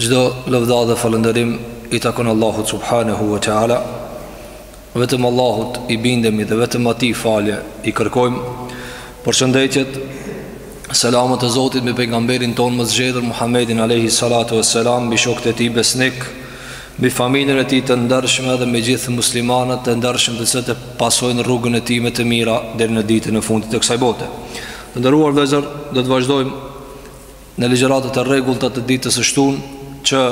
Çdo lavda dhe falënderim i takon Allahut subhanehu ve teala. Vetëm Allahut i bindemi dhe vetëm atij falje i kërkojmë. Përshëndetjet, selamet e Zotit mbi pejgamberin tonë më zgjedhur Muhammedin alayhi salatu vesselam, mbi shokët e tij besnik, mbi familjen e tij të ndershme dhe mbi gjithë muslimanët të ndershëm të cilët e pasojnë rrugën e tij me të mira deri në ditën e fundit të kësaj bote. Të nderuar vëllezër, do të vazhdojmë në ligjëratat e rregullta të ditës së shtunë që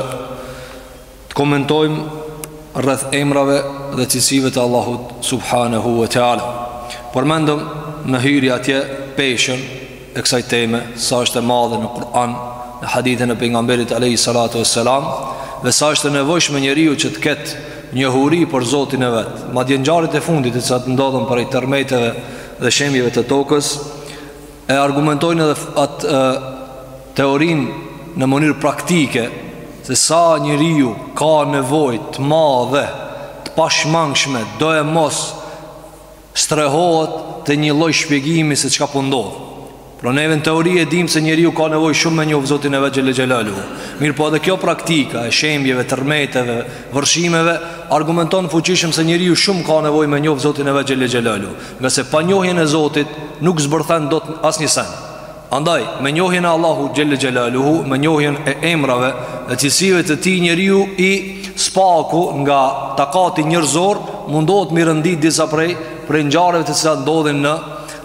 të komentojmë rreth emrave dhe cilësive të Allahut subhanahu wa taala. Përmendëm në hyrje atje peshën e kësaj teme, sa është e madhe në Kur'an, në hadithin e pejgamberit alayhi salatu wassalam, dhe sa është e nevojshme njeriu që të ketë njohuri për Zotin e vet. Madje ngjarjet e fundit të cilat ndodhën prej tërmeteve dhe shembjeve të tokës, E argumentojnë edhe atë teorinë në mënyrë praktike Se sa njeriu ka nevojë të madhe të pashmangshme Do e mos strehohet te një lloj shpjegimi se çka po ndodh Pra neve në teori e dimë se njeriu ka nevojë shumë me njoft Zotin e vet xhelle xhelaluhu Mirëpo edhe kjo praktika e shembjeve, tërmeteve, vërshimeve Argumenton fuqishëm se njeriu shumë ka nevojë me njoft Zotin e vet xhelle xhelaluhu Ngase pa njohjen e Zotit nuk zbërthen dot asnjë send. Andaj, me njohjen e Allahut xhelle xhelaluhu, me njohjen e emrave dhe cilësive të Tij, njeriu së paku nga takati njerëzor mundohet m'i rendit disa prej prej ngjarjeve të cilat ndodhin në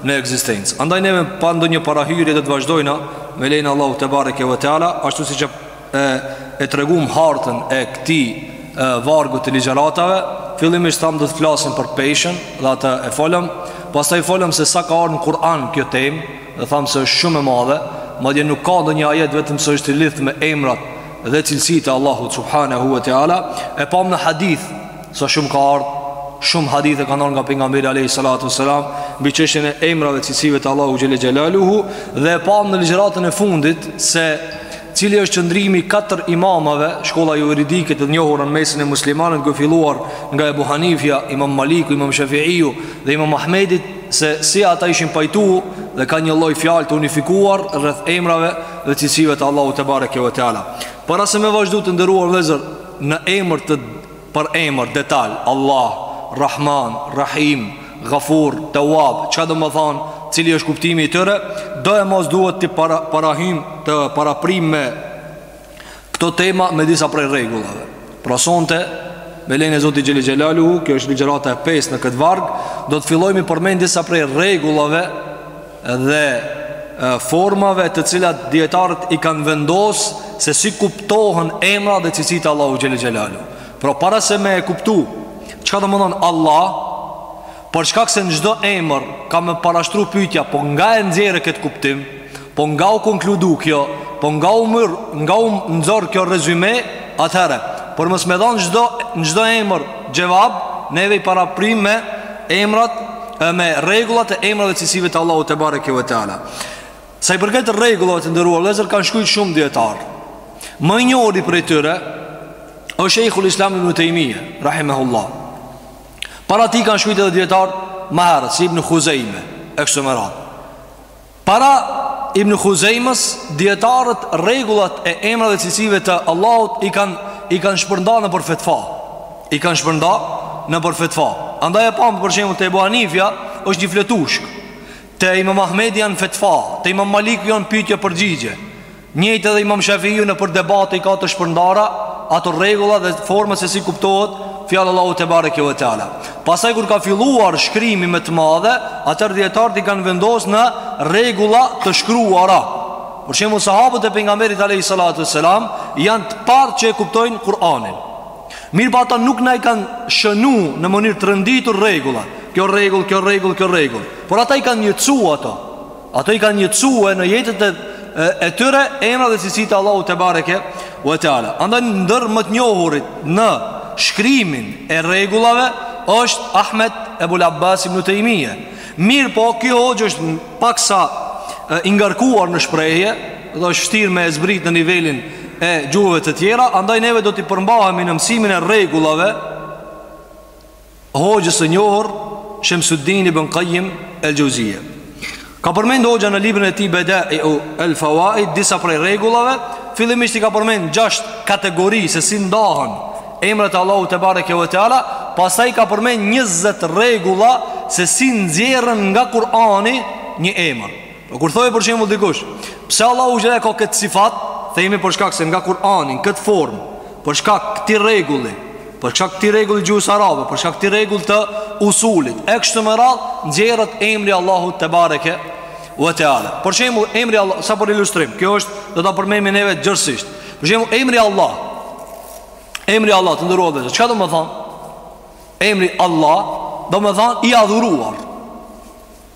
në ekzistencë. Andaj neve pa ndonjë parahyrje do të vazhdojna me lejnë Allahut tebareke ve teala, ashtu siç e e e treguam hartën e këtij vargu të ligjëratave, fillimisht thamë do të flasim për peshën dhe atë e folëm, pastaj folëm se sa ka ardhur në Kur'an kjo temë, dhe thamë se është shumë e madhe, madje nuk ka ndonjë ajet vetëm se është i lidhur me emrat dhe cilësitë e Allahut subhanahu wa taala, e pamë në hadith sa shumë ka ardhur Shumë hadithe kanë ardhur nga pejgamberi alejhi salatu selam mbi çështjen e emrave cilësive të Allahut xhelle xhelaluhu Dhe pamë në ligjëratën e fundit Se Cili është qëndrimi i katër imamave, shkolla juridike të njohur në mesin e muslimanëve, duke filluar nga Ebu Hanifja, Imam Maliku, Imam Shafi'iu dhe Imam Ahmedi, se si ata ishin pajtu dhe kanë një lloj fjalë të unifikuar rreth emrave dhe cilësive të Allahut tebareke ve teala. Para se me vazhdu të nderuar vëllezër në emër të Për emër, detal, Allah, Rahman, Rahim, Ghafur, Tawwab, çka domethanë, cili është kuptimi i tyre, do e mos duhet t'i para, parahim t'i paraprijmë me këto tema me disa prej rregullave. Pra sonte me lejen e Zotit xhelle xhelaluhu, kjo është ligjërata e 5 në këtë varg, do të fillojmë me përmend disa prej rregullave dhe formave të cilat dijetarët i kanë vendos se si kuptohen emra dhe cilësitë e Allahu Xhelle Xhelaluhu por para se me e kuptu çka domethan Allah për shkak se në çdo emër ka me parashtru pytja po nga e nxore këtë kuptim po nga u konkludu kjo po nga u murr nga u nxor kjo rezume Atëherë, për mos me dhonë n'çdo, n'çdo emër xhevab, neve i paraprim me emrat e me rregullat e emrave cilësive të Allahu tebareke ve teala. Sa i përket rregullave, të nderuar vllezër, kanë shkrujt shumë dijetarë. Më i njohuri prej tyre, është shejhul islam Ibn Tejmije, rahimehullah. Para tij kanë shkrujt edhe dijetarë, ma herët, si Ibn Huzejme, e kështu me radhë. Para Ibn Huzejmes, dijetarët rregullat e emrave e cilësive të Allahut i kanë i kanë shpërnda nëpër fetva. I kanë shpërnda nëpër fetva. Andaj e pamë për shembull te Ebu Hanifja është një fletushkë. Te Imam Ahmedi janë fetva, te Imam Maliku janë pyetje përgjigje. Njëjtë edhe Imam Shafiu nëpër debate i ka të shpërndara ato rregulla dhe forma se si kuptohet fjalë Allahu tebareke ve teala. Pastaj kur ka filluar shkrimi me të madhe, atëherë dijetarët i kanë vendos në rregulla të shkruara. Për shembull sahabët e pejgamberit alejhi salatu selam janë të parë që e kuptojnë Kur'anin. Mirëpo ata nuk na i kanë shënu në mënyrë të rënditur rregulla. Kjo rregull, kjo rregull, kjo rregull. Por ata i kanë jetësu ato. Ato i kanë jetësue në jetët e, e tyre emra dhe cilësitë e Allahu tebareke ve teala. Andaj ndër më të njohurit në shkrimin e rregullave është Ahmed Ebul Abbas ibn Tejmije. Mirëpo, ky hoxhë është paksa e, i ngarkuar në shprehje dhe është vështirë me e zbrit në nivelin e gjuhëve të tjera, andaj neve do t'i përmbahemi në mësimin e rregullave hoxhës së njohur Shemsuddin ibn Kajjim el-Xheuzije. Ka përmend hoxha në librin e tij Bedaiu el-Fevaid disa prej rregullave, fillimisht i ka përmend gjashtë kategori se si ndahen emrat e Allahut tebareke ve teala, pastaj ka përmend 20 rregulla se si nxjerrën nga Kur'ani një emër. Po kur thojë për shembull dikush, pse Allahu xhela e ka këtë sifat, themi për shkak se nga Kur'ani, në këtë formë, për shkak këtij rregulli, për shkak këtij rregulli gjuhës arabe, për shkak këtij rregull të usulit, e kështu me radhë, nxjerret emri Allahu tebareke ve teala. Për shembull, emri Allah, sa për ilustrim, kjo është do ta përmendim neve gjerësisht. Për shembull, emri Allah. Emri Allah të nderuar vllezër. Çka domethan? Emri Allah domethan i adhuruar.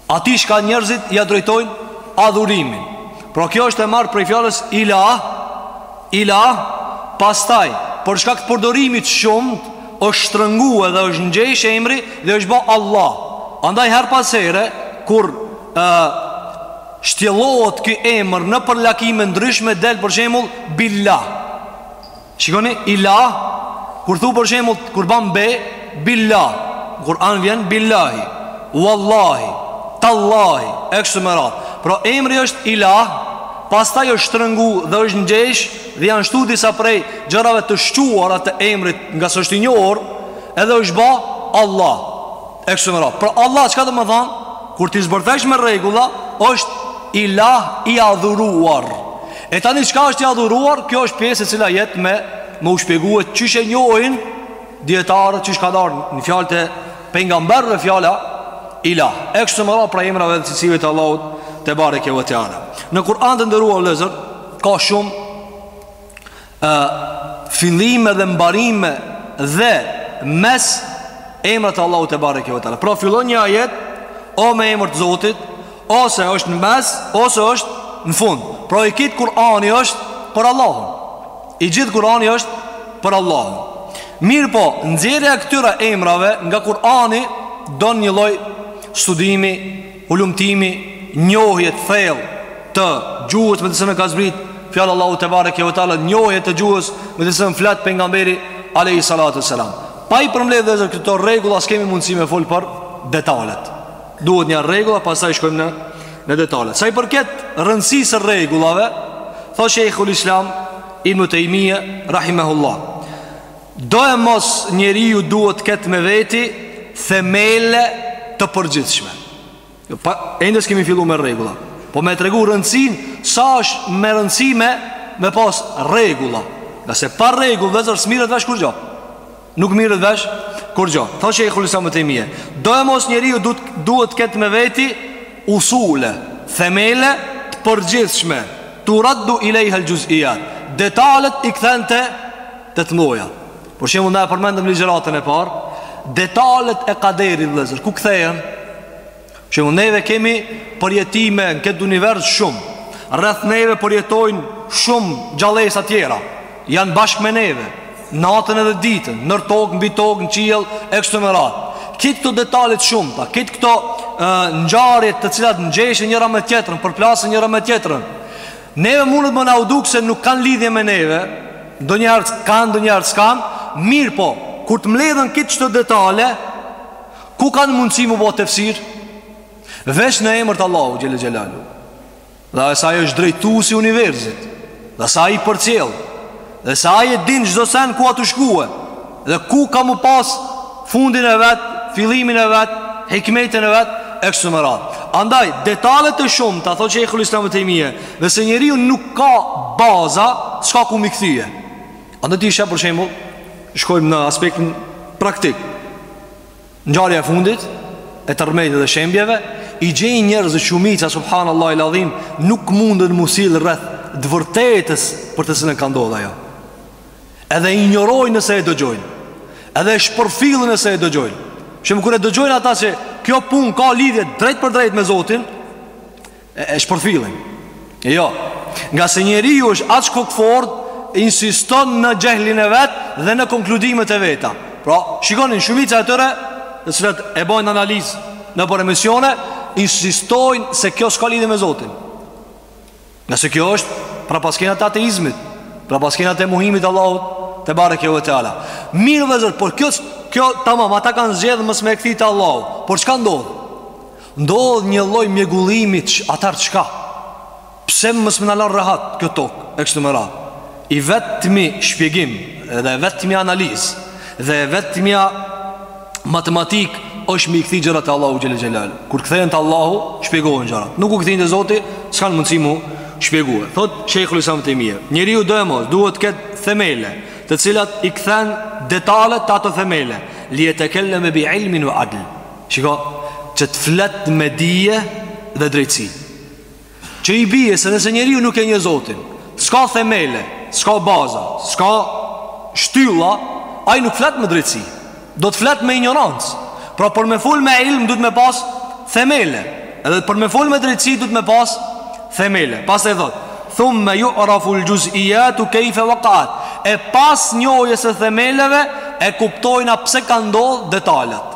Atij çka njerëzit ia drejtojnë adhurimin. Pra kjo është e marrë prej fjalës ilah, ilah, pastaj për shkak të përdorimit të shumtë është shtrëngu edhe është ngjesh emri dhe është ba Allah. Andaj herë pas here kur ë shtjellohet ky emër nëpër lakime ndryshme del për shembull billah. Shikoni ilah Kur thu për shembull Kur ban be Billah Kur'an vjen Billahi Wallahi Tallahi e kështu me radhë Pra emri është ilah Pastaj është shtrëngu dhe është ngjesh Dhe janë shtu disa prej Gjërave të shquara të emrit Ngase është i njohur Edhe është ba Allah e kështu me radhë Pra Allah çka do me thanë Kur t'i zbërthesh me rregulla është ilah i adhuruar E tani çka është i adhuruar, kjo është pjesë e cila jet me u shpjegue qysh e njohin dietarët qysh ka ardhë në fjalët e pejgamberëve fjala ila. E kështu me radhë pra emrave edhe cilësive të Allahut te bareke ve teala. Në Kur'an të nderuar vllezër ka shumë ë fillime dhe mbarime dhe mes emrat e Allahut te bareke ve teala. Pra fillon një ajet o me emër të Zotit, ose është në mes, ose është në fund. Pra i kit Kur'ani është për Allahun. I gjithë Kur'ani është për Allahun. Mirëpo, nxjerrja e këtyre emrave nga Kur'ani don një lloj studimi Hulumtimi, njohje të thellë të gjuhës me të cilën ka zbrit fjala e Allahut te bareke ve teala, njohje të gjuhës me të cilën flet pejgamberi alayhi salatu wasalam. Pa i përmbledh edhe këto rregulla s'kemi mundësi me fol për detalet. Duhet një rregull e pastaj shkojmë në në detalet. Sa i përket rëndësisë së rregullave, thotë Sheikhul Islam Ibn Taymiyah rahimahullah. Doemos njeriu duhet të ketë me veti themele të përgjithshme jo, pa, ende s'kemi fillu me rregulla Po me tregu rëndësinë sa është me rëndësi me me pas rregulla Ngase pa rregull vllezër s'mirret vesh kurgjo Nuk mirret vesh kurgjo Thotë Shejhul Islam Ibn Tejmije Doemos njeriu duhet, duhet të ketë me veti usule Themele të përgjithshme Turaddu ilejhel xhuzijat Detalet i kthen te te të mëdhaja. Për shembull, na e përmendëm ligjëratën e parë, detalet e kaderit vëllazër, ku kthehen? Për shembull neve kemi përjetime në këtë univers shumë. Rreth neve përjetojnë shumë gjallesa tjera. Janë bashkë me neve, natën edhe ditën, nër tokë, mbi tokë, në qiell, e kështu me radhë. Kit këto detale të shumta, kit këto ngjarje të cilat ngjeshen njëra me tjetrën, përplasen njëra me tjetrën. Neve mundet me na u duk se nuk kanë lidhje me neve, ndonjëherë kanë, ndonjëherë s'kanë, mirëpo, kur të mbledhen kejt këto detale, ku kanë mundësi mu bo tefsir? Veç në emër të Allahut xhel-le xhelaluhu. Dhe se ai është drejtuesi i universit, dhe se ai përcjell. Dhe se ai e din çdo sen ku a tu shkue dhe ku ka me pas fundin e vet, fillimin e vet, hikmetin e vet e kështu me radhë. Andaj detalet e shumta, thotë Shejhul Islam Tejmije, nëse njeriu nuk ka baza, s'ka ku mi kthye. Andaj ti i sheh për shembull, shkojmë në aspektin praktik. Ngjarja e fundit e tërmetit dhe shembjeve i gjen njerëzit shumica subhanallahil adhim nuk mundën mu sill rreth të vërtetës për të cilën ka ndodh ajo. Edhe e injorojnë nëse e dëgjojnë. Edhe e shpërfillin nëse e dëgjojnë. Shembull kur e dëgjojnë ata që kjo punë ka lidhje drejtpërdrejt me Zotin, e, e shpërfillin e jo ngase njeriu është aq kokëfortë insiston në xhehlin e vet dhe në konkludimet e veta pra shikoni shumica e tyre të cilët e bojnë analizë nëpër emisione insistojnë se kjo s'ka lidhje me Zotin ngase kjo është prapaskenat e ateizmit prapaskenat e mohimit të Allahut tebareke ve teala mirë vllezër por kjo, kjo tamam ata kanë zgjedh mos me e kthy te Allahu por çka ndodh Ndodh një lloj mjegullimi, atëherë çka? Pse mos me na lan rehat kjo tokë? E kështu me radhë. I vetmi shpjegim dhe e vetmja analizë dhe e vetmja matematikë është me i kthy gjërat te Allahu xhel-le xhelaluhu. Kur kthehen te Allahu, shpjegohen gjërat. Nuk u kthyen te Zoti, s'kanë mundësi mu shpjegu. Thotë Shejhul Islam Tejmije: Njeriu doemos duhet të ketë themele, të cilat i kthen detalet te ato themele. Li jetekel-leme bi ilmin ve adl. Shiko, që të flet me dije dhe drejtësi Që i bije se nëse njeriu nuk e njeh Zotin S'ka themele, s'ka baza, s'ka shtylla Ai nuk flet me drejtësi Do të flet me injorancë Pra për me fol me ilm duhet me pas themele Edhe për me fol me drejtësi duhet me pas themele Pastaj thotë Thumme jurafu el xhuz'ijjatu kejfe vekaat E pas njohjes së themeleve e kuptojna pse kanë ndodh detalet.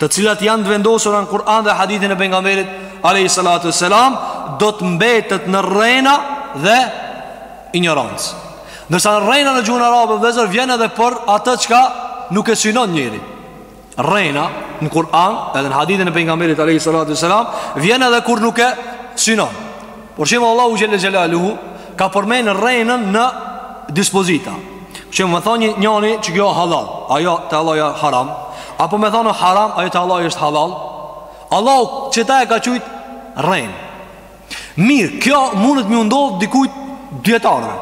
të cilat janë të vendosura në Kur'an dhe hadithin e pejgamberit alayhi salatu wassalam do të mbetet në rrena dhe injorancë. Ndërsa rrena në gjuhën arabe vllezër vjen edhe për atë çka nuk e synon njeri. Rrena në Kur'an edhe në hadithin e pejgamberit alayhi salatu wassalam vjen edhe kur nuk e synon. Për shembull Allahu xhele xhelaluhu Ka përmend rrejnën në dispozita Shembull me thanë njani që kjo halal Ajo te Allahi a haram Apo me thanë haram Ajo te Allahi është halal Allahu qeta e ka qujt rrejnë Mirë, kjo mundet me i ndodh dikujt dijetarëve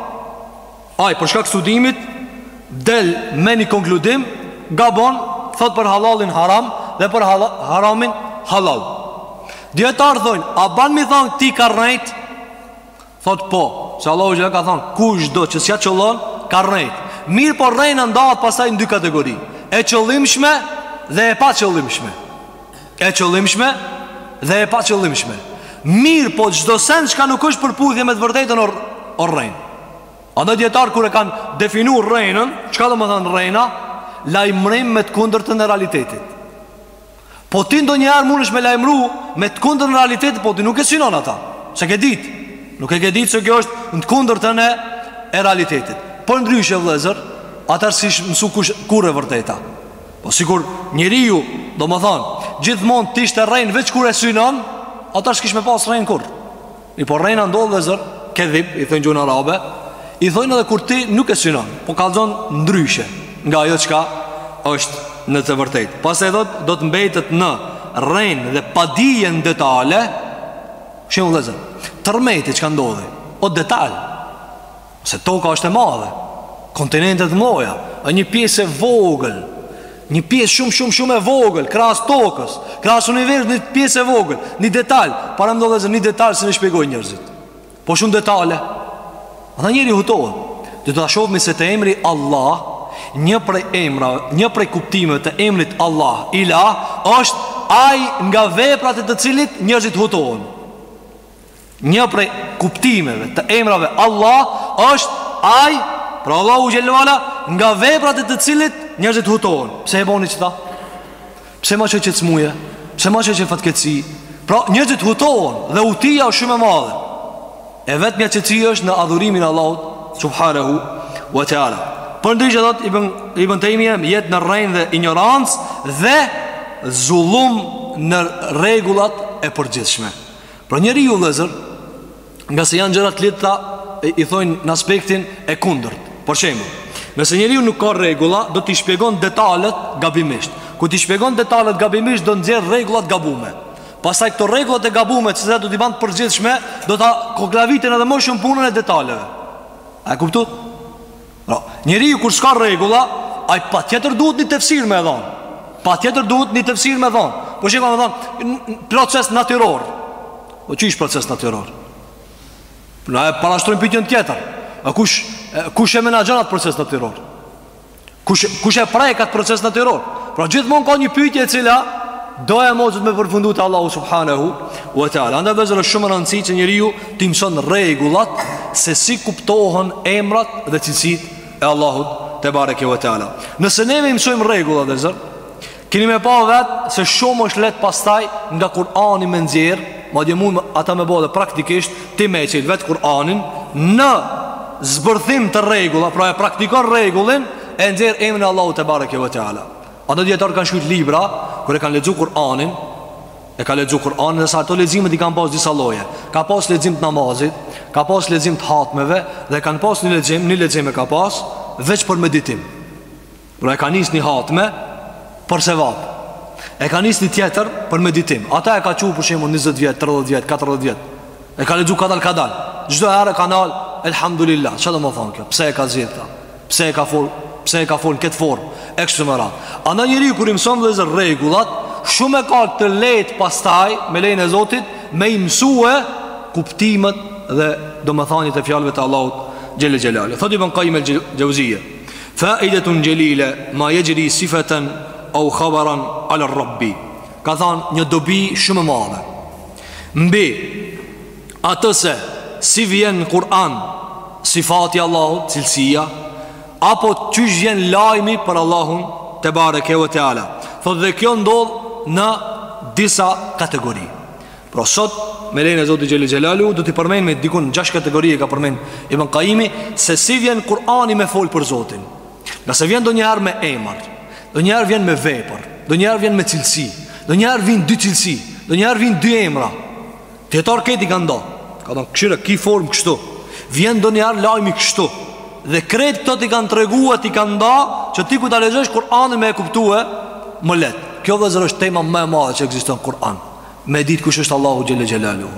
Ai për shkak studimit del me një konkludim, gabon, thot për halalin haram dhe për hala, haramin halal. Dijetarët thonë, a ban me i thon këtij ka rrejt? Thot po, se Allahu xhela ka thon, kushdo që s'ja qëllon ka rrejt. Mirëpo rrejna ndahet pastaj në dy kategori, e qëllimshme dhe e paqëllimshme. E qëllimshme dhe e paqëllimshme. Mirëpo çdo send çka nuk është përputhje me të vërtetën o, o rrejnë. Andaj dijetarët kur e kanë definu rrejnën Çka domethënë rrejna Lajmërim me të kundërtën e realitetit Po ti ndonjëherë mund është me lajmëru Me të kundërtën e realitetit Po ti nuk e synon ata S'e ke dit Nuk e ke dit se kjo është në të kundërtën e realitetit Përndryshe vllezër Atëherë s'ish mësu kush, kurrë e vërteta Po sikur njeriu Domethënë Gjithmonë të ishte rrejnë veç kur e synon Atëherë s'kish me pas rrejnë kurrë Mirëpo rrejna ndodh vllezër Kedhib, i thojnë n'gjuhën arabe I thojnë edhe kur ti nuk e synon Po kallzon ndryshe Nga ajo çka është në të vërtetë Pastaj thot do të mbetet në rrejnë dhe padije në detale Shembull vllezër Tërmeti çka ndodhi O detal Se toka është e madhe Kontinentet të mdhaja E një pjesë e vogël Një pjesë shumë shumë shumë e vogël Krahas tokës Krahas universit një pjesë e vogël Një detal Paramendo vllezër një detal s'e shpjegojnë njerëzit Po shumë detale Andaj njeriu hutohet Do ta shofmi se te emri Allah Një prej emrave Një prej kuptimeve të emrit Allah Ilah është ai nga veprat e të cilit njerëzit hutohen Një prej kuptimeve të emrave Allah është Ai, pra Allahu xhele ue ala, nga veprat e të cilit njerëzit hutohen. Pse e bëni qeta? Pse ma çoj qet smuje? Pse ma çoj qet fatkeqësi? Pra njerëzit hutohen dhe hutia është shumë e madhe. E vetmja qetësi është në adhurimin e Allahut subhanahu wa taala. Përndryshe thot Ibn Ibn Tejmije jet në rrejnë dhe injorancë dhe zullum në rregullat e përgjithshme. Pra njeriu vllezër Ngase janë gjëra t'lidhta I thojnë në aspektin e kundërt Për shembull Nëse njeriu nuk ka rregulla Do t'i shpjegon detalet gabimisht Kur t'i shpjegon detalet gabimisht Do nxjerr rregulla t'gabume Pastaj këto rregullat e gabume Nëse do t'i ban t'përgjithshme Do ta koklaviten edhe më shumë punën e detaleve A e kuptut? Pra, njeriu kur s'ka rregulla, ai patjetër duhet një tefsir me dhon. Patjetër duhet një tefsir me dhon. Po shiko me thon proces natyror. Po qysh proces natyror. Na e parashtrojmë pyetjen tjetër. A kush kush e menaxhon atë proces natyror? Kush kush e prek atë proces natyror? Pra gjithmonë ka një pyetje e cila doemos me përfundu te Allahu Subhanehu wa ta'ala Andaj vëllezër është shumë me rëndësi që njeriu T'i mëson rregullat se si kuptohen emrat dhe cilësitë e Allahut tebareke ve teala. Nëse ne i mësojmë rregullat vëllezër, keni me pa vet se shumë është lehtë pastaj nga Kur'ani me nxjerr, madje mund ata me bo edhe praktikisht ti me çel vet Kur'anin në zbërthim të rregulla, pra e praktikon rregullin e nxjerr emrin e Allahut tebareke ve teala. Ata dijetarë kanë shkru libra kur e kanë lexu Kur'anin, E ka lexu Kur'anin dhe sa ato leximet i kanë pas disa lloje. Ka pas lexim të namazit, ka pas lexim të hatmeve dhe kanë pas një lexim, një lexim e ka pas veç për meditim. Pra e ka nis një hatme për sevap. E ka nis një tjetër për meditim. Ata e ka çu për shembull 20 vjet, 30 vjet, 40 vjet. E ka lexu kadal kadal. Çdo herë ka nal Elhamdulillah. Çka domethon kjo? Pse e ka zgjedh këtë? Pse e ka fol, pse e ka fol në këtë formë e kështu me radhë. Andaj njeriu kur i mëson vëllezër rregullat, shumë e ka të lehtë pastaj me lejen e Zotit me i mësue kuptimet dhe domethëniet e fjalëve të Allahut xhele xhelalu. Thotë Ibn Qayyim el-Jauziye, "Fa'idatun jalila ma yajri sifatan aw khabaran ala rabbi Ka thënë një dobi shumë e madhe. Mbi Atë se si vjen në Kur'an sifati Allahut, cilësia, apo qysh vjen lajmi për Allahun tebareke ve teala. Thotë dhe kjo ndodh në disa kategori. Pra sot me lejen e Zotit Xhele Xhelalu do t'i përmendmi dikun gjashtë kategori e ka përmend Ibn Qayimi se si vjen Kur'ani me fol për Zotin. Ngase vjen ndonjëherë me emër, ndonjëherë vjen me vepër, ndonjëherë vjen me cilësi, ndonjëherë vijnë dy cilësi, ndonjëherë vijnë dy emra. Dijetarët krejt i kanë nda Kanë thonë kqyre ki formë kështu Vjen ndonjëherë lajmi kështu Dhe krejt këto t'i kanë tregue t'i kanë nda Që ti kur ta lexosh Kur'anin me e kuptue më leht Kjo vëllezër është tema më e madhe që ekziston n'Kur'an Me e ditë kush është Allahu xhele xhelalu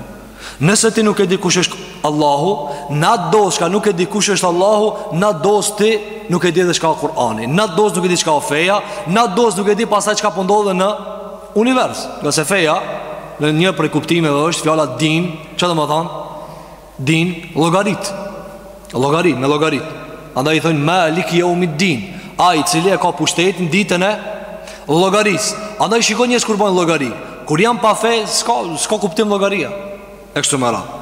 Nëse ti nuk e di kush është Allahu N'at dozë çka nuk e di kush është Allahu N'at dozë ti nuk e di edhe çka Kur'ani N'at dozë nuk e di çka o feja N'at dozë nuk e di pastaj çka po ndodh po në Univers, ngase feja Në një prej kuptimeve është fjala din Çka domethënë Din, llogarit Llogarit, me llogarit Andaj i thonë malik jeumi din Ai i cili e ka pushtetin ditën e Llogarisë Andaj shiko njerëz kur bojnë llogari Kur janë pa fe, s'ka, s'ka kuptim llogaria E kështu me radhë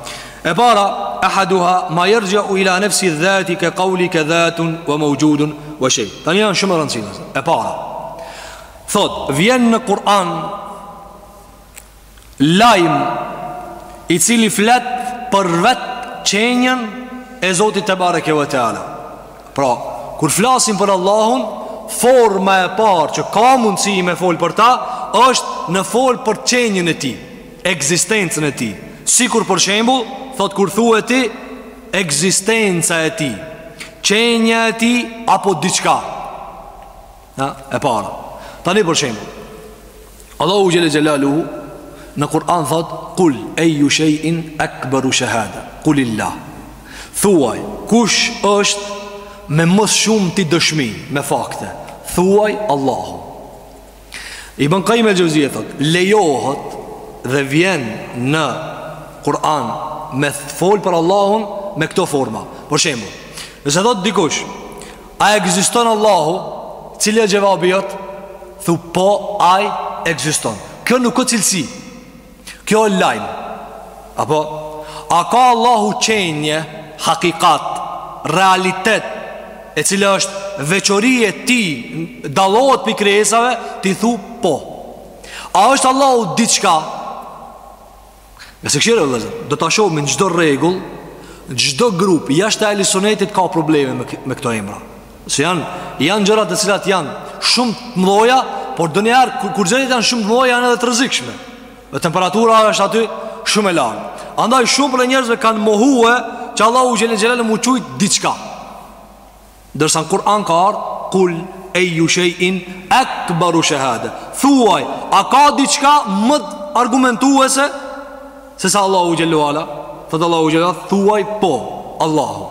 E para, ehaduha Ma jerxhiu ila nefsi dhati Ke kaulike dhatun Ve meuxhudun Ve shej Tani janë shumë rëndësishme E para Thot, vjen në Kur'an lajm i cili flet për vet qenien e Zotit tebareke ve teala. Pra, kur flasim për Allahun, forma e parë që ka mundësi me fol për ta është me fol për qenien e tij, ekzistencën e tij. Sikur për shembull, thot kur thue ti ekzistenca e tij, qenia e tij apo diçka. Ja, e para. Tani për shembull. Allahu xhelle xhelaluhu në Kur'an thot kul ayu shay'in akbaru shahada. Kulillah. Thuaj, kush është me më së shumti dëshmi, me fakte? Thuaj Allahu. Ibn Qayyim al-Jawziyya thot, lejohet dhe vjen në Kur'an me fol për Allahun me këto forma. Për shembull, nëse thot dikush, A ekziston Allahu? Cili është xhevabi jot? Thu po, ai ekziston. Kjo nuk o cilësi. Kjo është lajm. Apo a ka Allahu qenie, hakikat, realitet, e cila është veçori e tij, dallohet pi krijesave, ti thu po. A është Allahu diçka? E si këshillë vëllezër Do ta shohmi në çdo rregull Çdo grup Jashtë Ehli Sunetit ka probleme me, me këto emra Se janë Janë gjëra të cilat janë Shumë të mdhoja Por ndonjëherë Kur, kur gjërat janë shumë të mdhoja Janë edhe të rrezikshme Dhe temperatura është aty Shumë e lartë Andaj shumë prej njerëzve kanë mohue Që Allahu xhelle xhel mu qujt diçka Ndërsa në Kur'an ka ardhë Kul eju shejin Ekbaru shahada Thuaj A ka diçka më argumentuese Se sa Allahu xhelle ue ala Thotë Allahu xhelle ue ala Thuaj po Allahu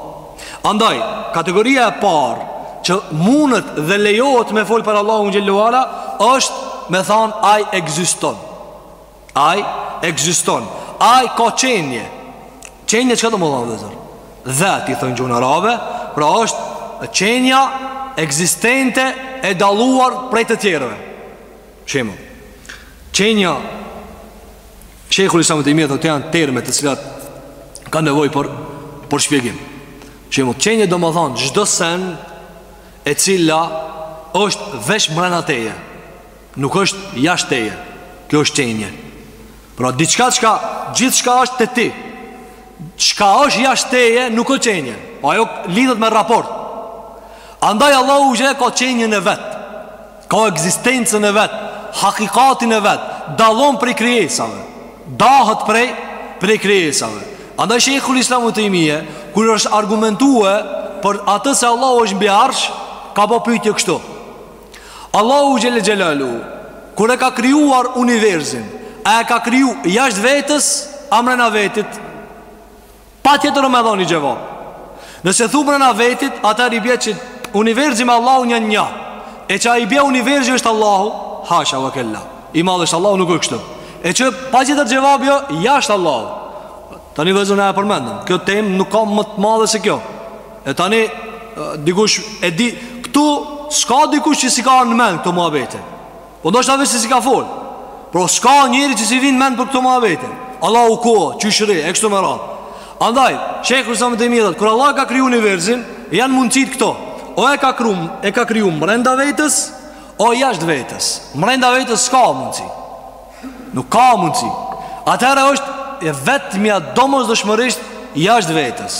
Andaj Kategoria e parë Që mundet dhe lejohet me fol për Allahu xhelle ue ala është me than Ai ekziston Ai ekziston. Ai ka qenie. Qenie çka domethënë vëllazër? Dhat i thonë n'gjuhën arabe, pra është qenia ekzistente e dalluar prej të tjerëve. Shembull. Qenia Shejhul Islam Ibn Tejmije këto janë terme të cilat kanë nevojë për, për shpjegim. Shembull, qenie domethënë çdo send e cila është veç mrena teje. Nuk është jashtë teje Kjo është qenje Pra diçka çka Gjithçka është te ti Çka është jashtë teje Nuk është qenje Po ajo lidhet me raport Andaj Allahu e ka qenjen e vet Ka egzistencën e vet Hakikatin e vet Dallon prej krijesave Dahet prej Prej krijesave Andaj Shejhul Islam Ibn Tejmije Kur është argumentue Për atë se Allahu është mbi arsh Ka bo pytje kështu Allahu xhele xhelaluhu kur e ka krijuar universin, a e ka kriju jashtë vetes a mrena vetit? Patjetër o me dhonë xhevap. Nëse thu mrena vetit, atëherë i bie që universi me Allahun janë një. E që a i bie universi është Allahu, hasha ve kella. I madh është Allahu nuk është kështu. E që patjetër xhevabi o jashtë Allahut. Tani vëzhgjon e përmendëm. Kjo temë nuk ka më të madhe se kjo. E tani dikush e di këtu s'ka dikush që s'i ka në mend këto muhabete. Po ndoshta veç se s'i ka fol. Por s'ka njeri që s'i vin n'mend për këto muhabete. Allahu ku o, qysh rri, e kështu me radhë. Andaj, Shejhul Islam Ibn Tejmije thotë, kur Allahu e ka kriju universin, janë mundësitë këto. O e ka kru, e ka kriju mrenda vetes, o jashtë vetes. Mrenda vetes s'ka mundësi. Nuk ka mundësi. Atëherë është e vetmja domosdoshmërisht jashtë vetes.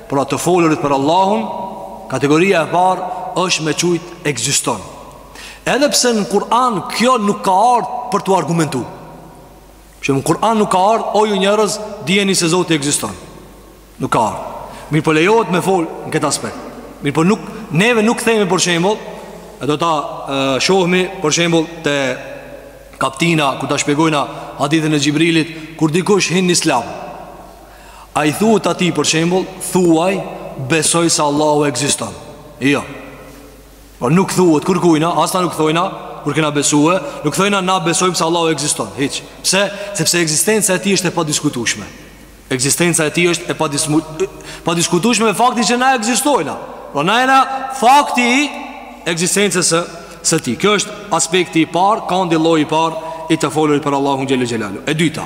Pra të folurit për Allahun, kategoria e parë është me qujt egziston. Edhe pse në Kur'an kjo nuk ka ardhë për t'u argumentu. Për shembull në Kur'an nuk ka ardhë, o ju njerëz, dijeni se Zoti egziston. Nuk ka ardhë. Mirëpo lejohet me fol në këtë aspekt. Mirëpo nuk, neve nuk themi për shembull, e do ta e, shohmi për shembull te kaptina, kur ta shpjegojna hadithin e Xhibrilit, kur dikush hin n'islam. A i thuhet atij për shembull, thuaj, besoj se Allahu ekziston. Jo. Por nuk thuhet kurkujna, as na nuk thojna, kur kena besue, nuk thojna na besojmë se Allahu ekziston. Hiç. Pse? Sepse ekzistenca e tij është e padiskutueshme. Ekzistenca e tij është e padismu padiskutueshme me faktin që na ekzistojna. Po na jena fakti i ekzistencës së së tij. Kjo është aspekti i parë, kandi lloji i parë i të folurit për Allahun xhele xhelaluhu. E dyta,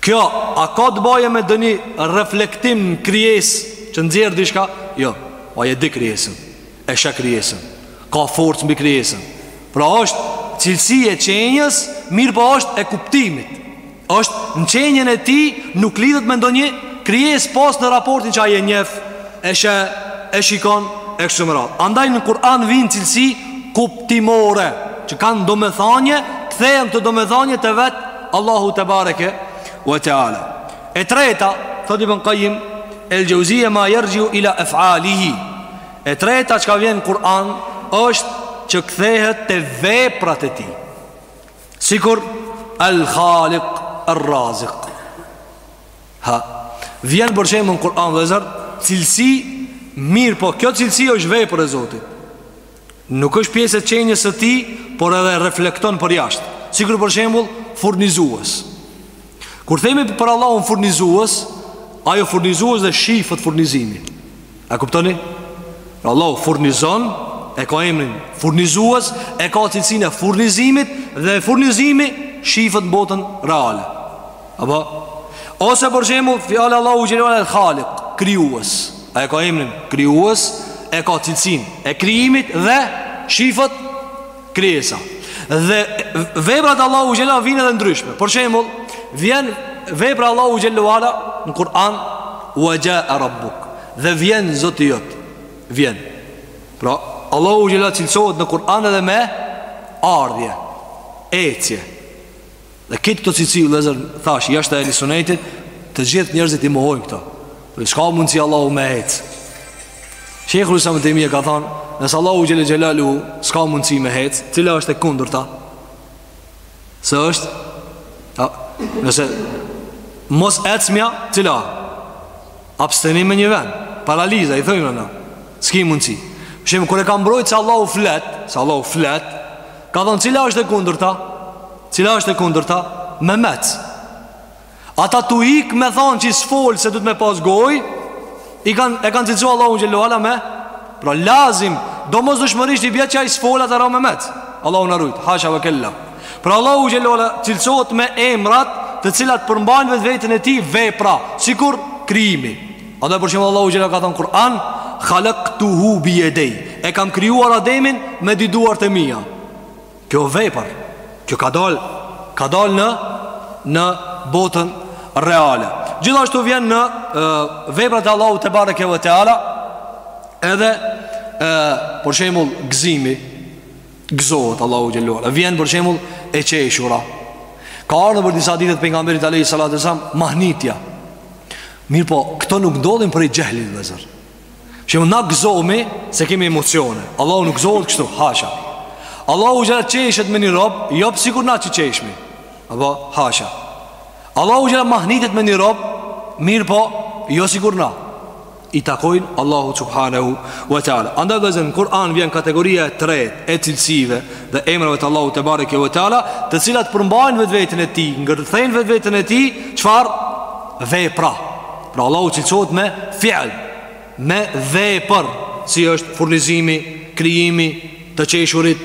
Kjo, a ka të baje me ndonji reflektim në krijesë që nxjerr diçka? Jo, ai e di krijesën, e sheh krijesën, ka forcë mbi krijesën. Pra është cilësi e qenjës, mirëpo është e kuptimit. është në qenjen e tij nuk lidhet me ndonjë krijesë pos në raportin që ai e njef, e sheh, e shikon, e kështu me radhë. Andaj në Kur'an vijnë cilësi kuptimore, që kanë domethanie, të themi këtë domethanie të vet, Allahu tebareke ve teala. E treta, thot Ibn Qayyim el Jauziye ma yarjiu ila af'alihi. E treta çka vjen në Kur'an është që kthehet te veprat e tij. Sikur Al Khaliq Ar Raziq. Ha. Vjen për shembull në Kur'an dhe zot cilësi mirëpo kjo cilësi është vepër e Zotit. Nuk është pjesë e qenies së tij, por edhe reflekton për jashtë. Sikur për shembull, furnizues. Kur themi për Allahun furnizues, ai o furnizues dhe shifet furnizimi. A kuptoni? Pra Allahu furnizon, e ka emrin furnizues, e ka cilësinë e furnizimit dhe furnizimi shifet në botën reale. Apo ose për shembull fjala Allahu xhele ve ala el khaliq, krijues. Ai ka emrin krijues, e ka cilësinë e krijimit dhe shifet krijesa. Dhe veprat e Allahut xhele ve ala vijnë edhe ndryshme. Për shembull, vjen vepra e Allahut xhele ve ala në Kur'an wa jaa rabbuk. Dhe vjen Zoti jot. Vjen. Pra Allahu xhele ve ala cilësohet në Kur'an edhe me ardhje, ecje. Dhe këtë këto cilësi vëllezër thash jashtë ehli sunetit, të gjithë njerëzit i mohojnë këto. Dhe s'ka mundsi Allahu me ec? Sheikhul Islam Tejmije ka thënë, nëse Allahu xhele xhelaluhu s'ka mundsi me ec, cila është e kundërta? Se është a, nëse mosecja, cila? Abstenim me një vend, paraliza i themi na. S'ka mundsi. Për shembull kur e ka mbrojtë se Allahu flet, se Allahu flet, Ka thonë cila është e kundërta? Cila është e kundërta? Memec. Ata tu ik me thanë që ai s'fol se duhet me pas goj, i kan, e kanë cilësu Allahun xhele ve ala me, pra lazim, domosdoshmërisht i bje që ai s'fol atëherë memec. Allahu na rujtë, hasha ve kella. Pra Allahu xhele ve ala cilësohet me emrat të cilat përmbajnë në vetveten e tij vepra, sikur krijimi. Andaj për shembull Allahu xhele ve ala ka thonë në Kur'an Khalaktuhu bi jedej E kam krijuar Ademin me dy duart e mija Kjo vepër Kjo ka dal Ka dal në Në botën reale Gjithashtu vjen në e, Veprat e Allahut tebareke ve teala Edhe e, Për shembull gzimi Gëzohet Allahu xhele ve ala Vjen për shembull e qeshura Ka ardhë në disa hadithe të Pejgamberit alejhi salatu ve selam Mahnitja Mirëpo, këto nuk ndodhin prej xhehlit vëllezër Për shembull na gëzohemi se kemi emocione Allahu nuk gëzohet kështu, hasha Allahu xhele ve ala qeshet me një rob Jo sikur na që qeshmi Apo, hasha Allahu xhele ve ala mahnitet me një rob Mirëpo, jo sikur na i takojnë Allahut subhanahu wa taala. Andaj dhe në Kur'an vjen kategoria e tretë e cilësive dhe emrave të Allahut tebareke wa taala, të cilat përmbajnë vetveten e tij, ngërthejnë vetveten e tij, çfarë? Vepra. Pra Allahu cilësohet me fi'l, me vepër, si është furnizimi, krijimi, të qeshurit,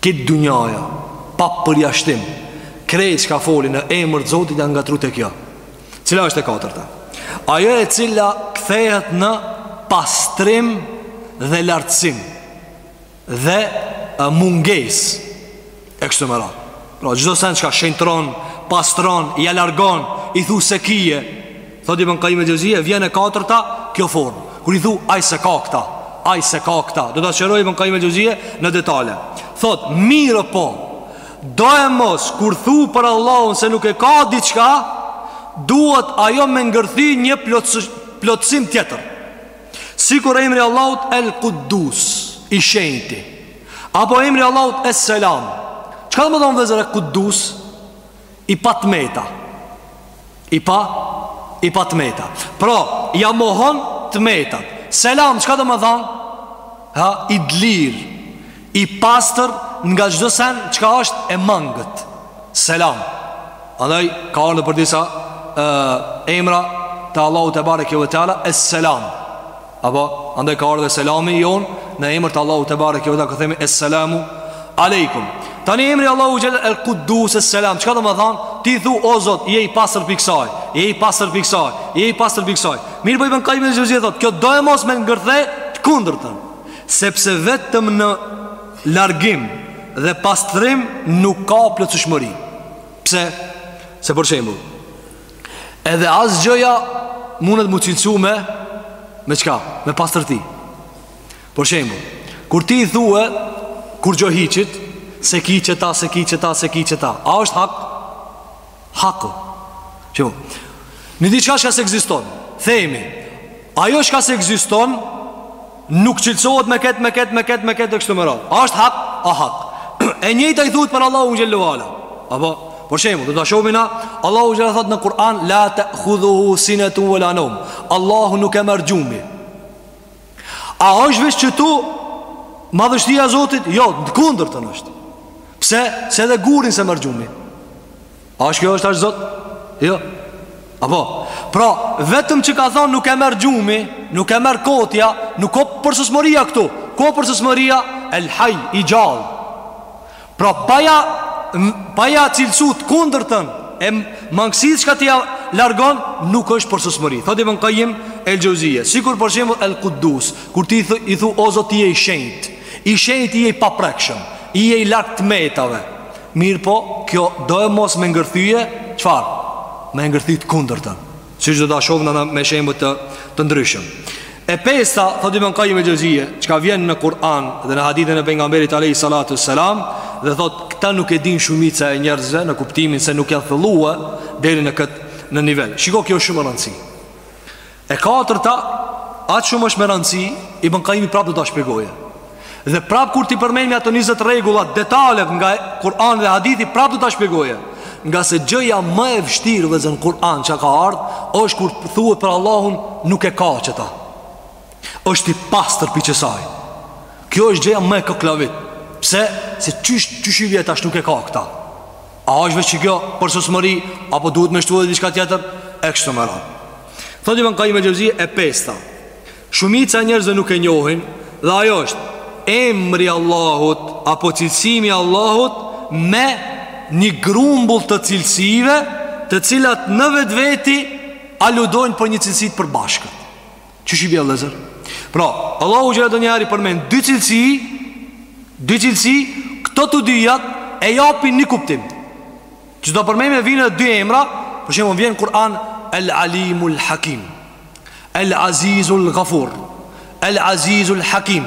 Krejt dynjaja, pa përjashtim, krejt çka foli në emër të Zotit janë ngatrru te kjo. Cila është e katërta? Ajo e cila kthehet në pastrim dhe lartësim dhe mungesë e kështu me radhë. Pra çdo send çka shenjtëron, pastron, ia largon, i thu s'e ki, Thot Ibn Qayyim al-Juzeyy vjen e katërta kjo formë. Kur i thu ai s'e ka këta, ai s'e ka këta, do ta sqarojë Ibn Qayyim al-Juzeyy në detale. Thot mirëpo doemos kur thu për Allahun se nuk e ka diçka, duhet ajo me ngërthy një plotësim tjetër. Sikur emri Allahut el-Quddus, i shenjti. Apo emri Allahut es-Selam. Çka do me thonë vëllezër el Quddus? i pa të meta i pa i pa të meta pra ia mohon të metat selam çka do me thanë a i dlirë i pastër nga çdo send çka është e mangët selam andaj ka ardhur për disa e, emra të Allahut tebareke ve teala es selam Apo, andaj ka ardhe selami i onë Në emër të Allahu të barë e kjo Këtë themi es selamu alejkum Tani emri Allahu gjelë el kudus es selam Qëka të më thanë? Ti thu o zot, je i pasër piksaj Je i pasër piksaj Je i pasër piksaj Mirë po i përnë kajme në gjëzje thot Kjo do e mos me ngërthe të kundër të Sepse vetëm në largim dhe pastrim nuk ka plëcushmëri Pse? Se për shembull, Edhe asgjëja mundet mu cilësu me Me çka? Me pastërti Për shembull Kur ti i thue kurrgjo hiçit s'e ki qeta, s'e ki qeta, s'e ki qeta A është hak? Hak o. Shembull ni diçka çka s'ekziston themi ajo çka s'ekziston Nuk cilësohet me këtë, me këtë, me këtë, me këtë e kështu me radhë. A është hak? A hak. E njëjta i thuhet për Allahun xhel-le ve ala. Apo, për shembull, do ta shohim na, Allahu xhel-le thot në Kur'an la ta'khudhuhu sinatun wa la nawm. Allahun nuk e merr gjumi. A është veç qëtu madhështia e Zotit? Jo, e kundërta është. Pse? Se edhe gurin s'e merr gjumi. A është kjo është a është Zot? Jo Apo Pra vetëm që ka thonë nuk e merr gjumi Nuk e merr kotja Nuk o përsosmëria këtu Ku o përsosmëria El haj i gjallë Pra pa ia Pa ia cilësu të kundërtën e mangësisë çka ti ia largon Nuk është përsosmëri Thotë Ibn Kajim El Xhevzije Sikur për shembull El Kudus Kur ti thu, i thu o Zot ti je i shenjtë I shenjtë je i paprekshëm Je larg të metave Mirëpo, kjo doemos me ngërthy, çfarë? Me ngërthy të kundërtën. Siç do ta shofim me shembuj të, të ndryshëm. E pesta, thotë Ibn Kajim El Xhevzije, çka vjen në Kur'an dhe në hadithin e Pejgamberit alejhi salatu ue selam, dhe thotë, këta nuk e dinë shumica e njerëzve në kuptimin se nuk janë thellu deri në këtë nivel. Shiko kjo shumë me rëndësi. E katërta, atë shumë është me rëndësi, Ibn Kajimi prapë do ta shpjegojë. Dhe prapë kur t'i përmenmi ato 20 rregulla, detalet nga Kur'ani dhe hadithi, prapë do ta shpjegojë. Ngase gjëja më e vështirë vllezën në Kur'an që ka ardhë, është kur thuhet për Allahun nuk e ka qëta. është i pastër prej qësaj. Kjo është gjëja më e koklavit. Pse? Se qysh, qysh i vjen tash nuk e ka këta. A është veç kjo përsosmëri apo duhet me shtu diçka tjetër? E kështu me radhë. Thotë Ibn Kajim El Xhevzije e pesta. Shumica e njerëzve nuk e njohin dhe ajo është emri i Allahut apo cilësimi i Allahut me një grumbull të cilësive, të cilat në vetveti aludojnë për një cilësi të përbashkët. Qysh i bie vllezër Pra, Allahu xhel-le ndonjëherë përmend Dy cilësi Dy cilësi Këto të dyjat e japin një kuptim Siç do përmenmi vijnë edhe dy emra Për shembull vjen në Kur'an El Alimul Hakim El Azizul Gafur El Azizul Hakim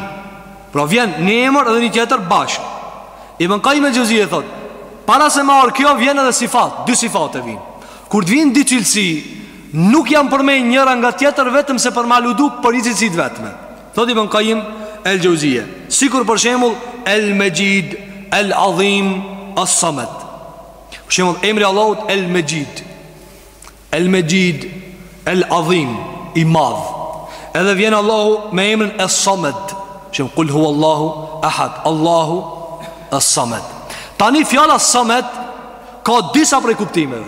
Pra vjen një emër dhe një tjetër bashkë Ibn Kajim El Xhevzije thotë Para se marë kjo vjen edhe sifat Dy sifate vijnë Kur të vijnë dy cilësi Nuk janë përmend njëra nga tjetra vetëm se për me aludu për një cilësi të vetme. Thotë Ibn Kajim El Xhevzije. Sikur për shembull El Mexhid, El Adhim, Es Samed. Për shembull emri i Allahut El Mexhid. El Mexhid, El Adhim, i madh. Edhe vjen Allahu me emrin Es Samed. Për shembull, kul huvallahu ehad, Allahu Es Samed. Tani fjala Samed ka disa prej kuptimeve.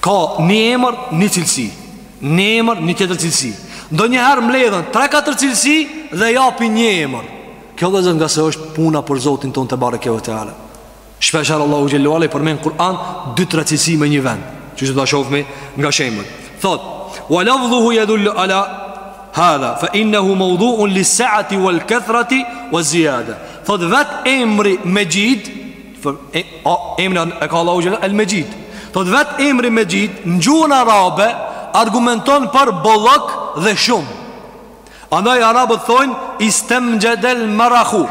Ka një emër, një cilësi Një emër, një tjetër cilësi Ndonjëherë mledhen 3-4 cilësi dhe japin një emër Kjo vllezën ngase është puna për Zotin tonë tebareke ue teala Shpeshherë Allahu xhel-le ue ala i përmend në Kur'an 2-3 cilësi me një vend Siç do ta shofmi nga shembujt Thotë Wa lafdhuhu jedullu ala Hadha Fa innehu meudhu'un lis-seati wal kethrati Waz-zijade Thotë vetë emri Mexhid Thot e, a, emrin e ka Allahu xhelle el Mexhid. Thot vet emri Mexhid në gjuhën arabe argumenton për bollok dhe shumë. Andaj arabët thonë istemxhedel marahu.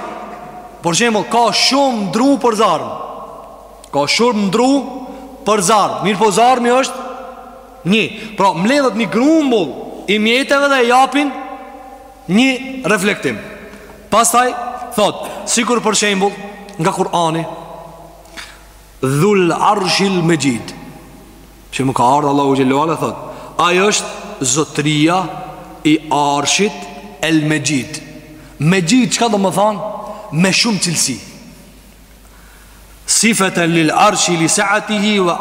Për shembull ka shumë dru për zarm. Ka shumë dru për zarm. Mirëpo zarmi është një. Pra mbledhet një grumbull i mjeteve dhe japin Një reflektim. Pastaj thot, sikur për shembull nga Kur'ani Dhul Arshil Mexhid. Shembull ka ardh Allahu xhelle ve ala thot, ai është zotria i Arshit El Mexhid. Mexhid çka do me thanë? Me shumë cilësi. Sifeten lil arshi li saatihi wa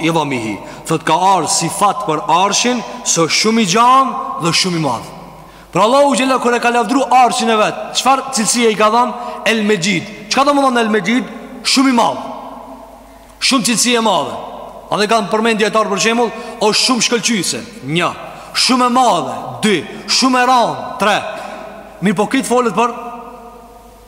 idhamihi. Thot ka ardh sifat për arshin, se shumë i gjan dhe shumë i madh. Pra Allahu xhelle kur e ka lavdru arshin e vet, çfarë cilësie i ka dhan? El Mexhid. Çka do me thonë El Mexhid? Shumë i madh. Shumë cilësi e madhe. Edhe kanë përmend dijetarë për shembull, është shumë shkëlqyese. 1. Shumë e madhe. 2. Shumë e rand. 3. Mirëpo kit folet për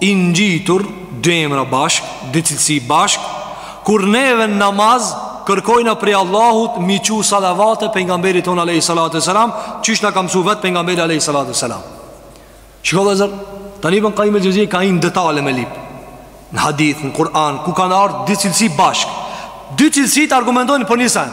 I ngjitur dy emra bashk, dy cilësi bashk, kur neve në namaz kërkojna prej Allahut mi çu salavate pejgamberit ton alayhi salatu selam, qysh na ka msu vet pejgamberi alayhi salatu selam. Shiko vllazër, tani ibn Qayyim el-Xhevzije ka një detale me lip. Në hadith, në Kur'an, ku kanë ardh dy cilësi bashk. Dy cilësit argumentojnë për një sen.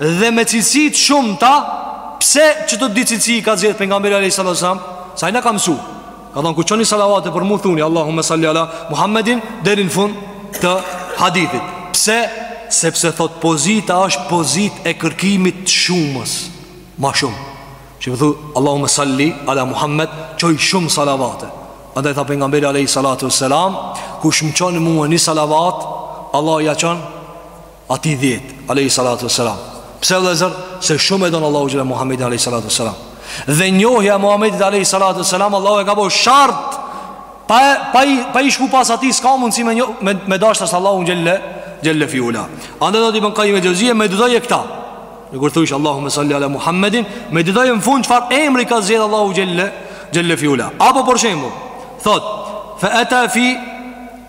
dhe me cilësi të shumta, pse qëto dy cilësi i ka zgjedh pejgamberi alayhis salam, se ai na ka mësu. Ka thon kur çoni salavate për mua thuni Allahumma salli ala Muhammedin deri në fund të hadithit. Pse? Sepse thot pozita është pozit e kërkimit të shumës, ma shumë. Kur thu, Allahume salli ala Muhammed, çoj shumë salavate. Andaj tha pengamberi alai salatu selam, kush më çon mua një salavat, Allah ia çon, Ati dhjetë, alej salatu e selam Pse vllazër, se shumë e don Allahu xhelle Muhammedin, alej salatu e selam Dhe njohja e Muhammedit, alej salatu e selam Allahu e ka bo shart Pa, pa, pa i shku pas ati, s'ka mundësi me njoh, me, me dasht as Allahun xhelle xhelle fi ula Andaj thot ibn Kajim el Xhevzije, mendoje këta Në kur thush Allahume salli ala Muhammedin Mendoje në fund çfarë emri ka zgjedh Allahu xhelle xhelle fi ula Apo për shembull, thot Fe eta fi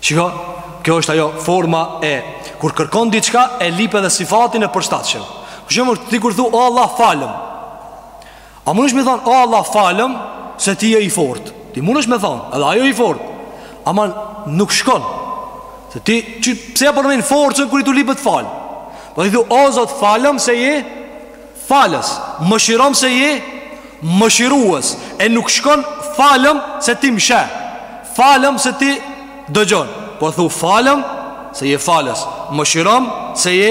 Shiko, kjo është ajo forma e kur kërkon diçka e lip edhe sifatin e përshtatshëm. Për shembull, ti kur thu o Allah falëm. A mundesh me thon o Allah falëm se ti je i fortë. Ti mundesh me thon, edhe ai o i fortë. Ama nuk shkon. Se ti pse ja përmen forcën kur je tu lip t'fal. Po i thu o Zot falëm se je Falës, mëshirom se je mëshirues e nuk shkon falëm se ti më sheh, falëm se ti dëgjon, po thu falëm se je falës, mëshirom se je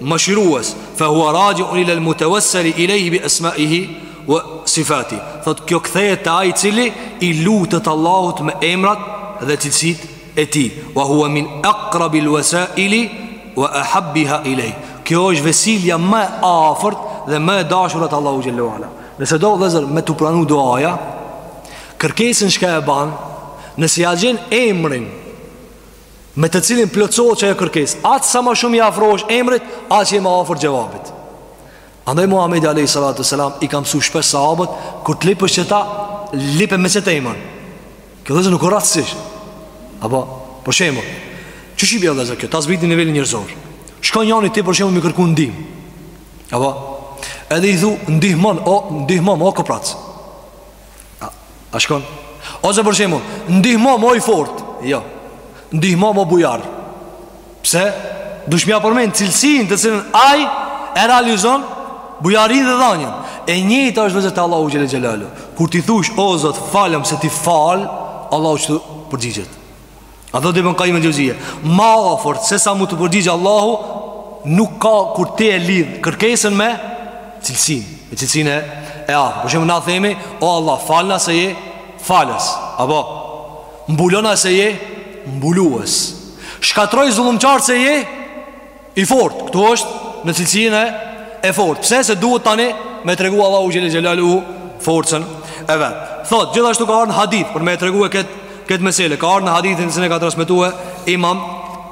mëshirues, fa huwa raji'un ila al-mutawassal ilayhi bi asma'ihi wa sifatih. Thotë kjo kthehet te ai i cili i lutet Allahut me emrat dhe cilësitë e tij wa huwa min aqrab al wasail wa ahabbiha ilayh kjo është vesilja më e afërt dhe më e dashur te Allahu xhele ue ala nëse do vllezër me t'u pranu duaja kërkesën çka e ban nëse ja gjen emrin me të cilin plotësohet qajo kërkesë atë sa ma shumë i afrohesh emrit aq je ma afër xhevabit Andaj Muhammed alayhi salatu selam i ka mësuar shpesh sahabët kur të lypësh qeta lype me qet emër Kjo vllezër nuk o rastësisht Apo, për shembull Qysh bje vllezër kjo, ta zbritim n'nivelin njerëzor Shkon njani ti për shembull m'i kërku ndihmë Apo, edhe i thu ndihmom O, ndihmom, o koprac A, a shkon Ose për shembull, ndihmom, o i fort Jo, ndihmom, o bujar Pse? Dush m'ja përmen cilësinë të cilën ai e realizon bujarinë dhe dhanien. E njëjta është vllezër te Allahu Xhele Xhelaluhu. Kur ti thush, o Zot, falëm se ti fal, Allahu që të përgjigjet. A thotë Ibën Kajim Xhevzije. Ma afër, se sa me t'u përgjigj Allahu, nuk ka kur ti e lidh kërkesën me cilësinë. Me cilësinë e, e afër. Për shembull na themi, o Allah, falna se je falës. Apo, Mbulona se je mbulues Shkatrroj zullumqarët se je I fort Këtu është në cilësinë e e fortë Pse se duhet tani me tregu Allahu Xhele Xhelaluhu Forcën e vet Thot gjithashtu ka ardhë në hadith Për me e tregu e këtë kët mesele Ka ardhë në hadithin që na e ka transmetue Imam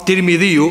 Tirmidhiu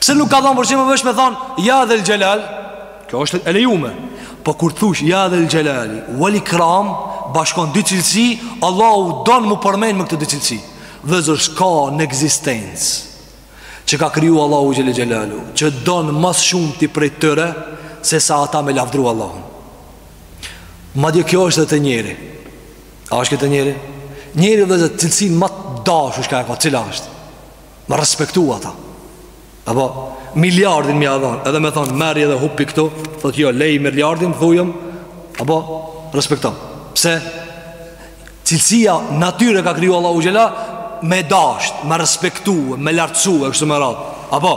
Pse nuk ka thanë për shembull veç me thanë ja dhel xhelal? Kjo është e lejume. Po kur thush ja dhel xhelali, wal ikram, bashkon dy cilësi, Allahu don m'u përmend me këto dy cilësi. Vllezër s'ka në ekzistencë. Që ka kriju Allahu xhele xhelaluhu, që don ma shumë diç prej tyre se sa ata me lavdru Allahun. Madje kjo është edhe te njeri. A është kjo te njeri? Njeri vllezër cilësinë ma të dashur çka e ka, cila është? Me respektu ata Apo Miliardin m'ia dhan Edhe me thonë Merri edhe hup prej këtu Thot jo Leje miliardin Thujëm Apo Respektom Pse Cilësia Natyrë e ka kryu Allahu Xhele Me dasht Me respektu Me lartësu E kështu me radhë Apo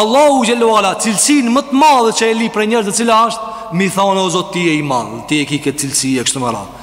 Allahu Xhele ue Ala Cilësinë më të madhe që e lyp prej njerëzve cila është M'i thonë o zot ti je i madh Ti e ki këtë cilësi E kështu me radhë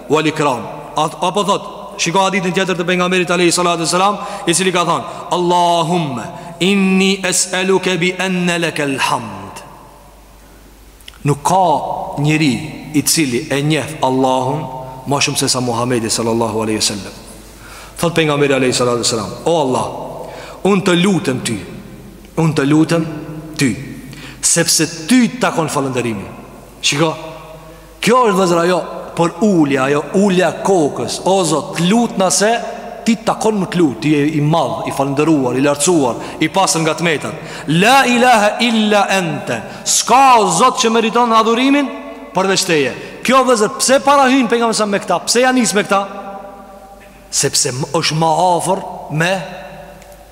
Wal ikram. Apo thotë, shiko hadithin tjetër të pejgamberit alayhi salatu wasalam, i cili ka thënë, Allahumma inni es'aluka bi anna laka al-hamd. Nuk ka njeri i cili e njeh Allahun më shumë se sa Muhamedi sallallahu alaihi wasallam. Thotë pejgamberi alayhi salatu wasalam, O Allah, unë të lutem ty. Unë të lutem ty, sepse ty t'takon falënderimi. Shiko, Kjo është vëllezër ajo përulja, ajo ulja e kokës O zot, të lut'na se ty të takon me t'lutë Ti je i madh, i falënderuar, i lartësuar I pastër nga të metat La ilahe illa ente S'ka zot që meriton adhurimin përveç teje Kjo vëllezër, pse parahyn pejgamberi s.a.s. me këta Pse ja nis me këta Sepse është ma afer me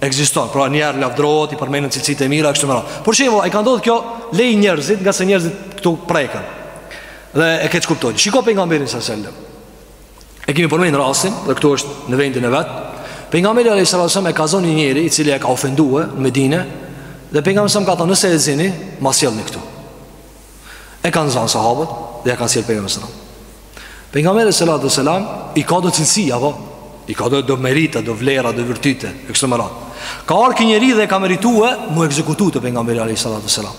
Ekziston, pra një herë lavdërohet, i përmendën cilësitë e mira kështu me radhë. Për shembull, a i ka ndodhur kjo, lej njerëzit, ngase njerëzit këtu preken. Dhe e keqkuptojnë. Shiko pejgamberin sa selam. E kemi përmendur rastin, dhe këtu është në vendin e vet. Pejgamberi alayhis salam e ka zënë një njeri i cili e ka ofenduar në Medinë, dhe pejgamberi sa ka thënë, nëse e zini, ma sjellni këtu. E kanë zënë sahabët dhe ja kanë sjellë pejgamberit sallallahu alajhi wasallam. Pejgamberi sallallahu alajhi wasallam i ka do cilësi apo i ka do do merita, do vlera, do virtyte e kështu me radhë. Ka ardhur ky njeri dhe e ka merituar m'u ekzekutu te pejgamberi alajhi sallallahu alajhi wasallam.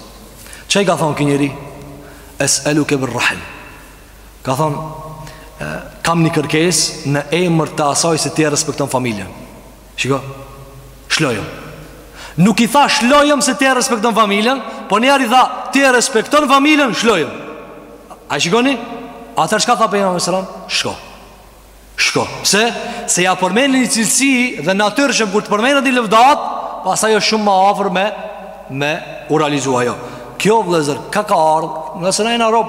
Ça i ka thonë ky njeri es'aluka bir rahim. Ka thonë kam një kërkesë në emër të asaj se ti e respekton familjen. Shiko, shlirojëm. Nuk i tha shlirojëm se ti e respekton familjen, po njëherë i tha ti e respekton familjen, shlirojëm. A shikoni? Atëherë çka tha pejgamberi a.s.? Shko. Shko. Pse, se ja përmendi një cilësi dhe natyrshëm kur të përmendet një lëvdatë, pastaj është shumë ma afër me me u realizu ajo. Kjo vëllezër kah ka ardh, ngase na jena rob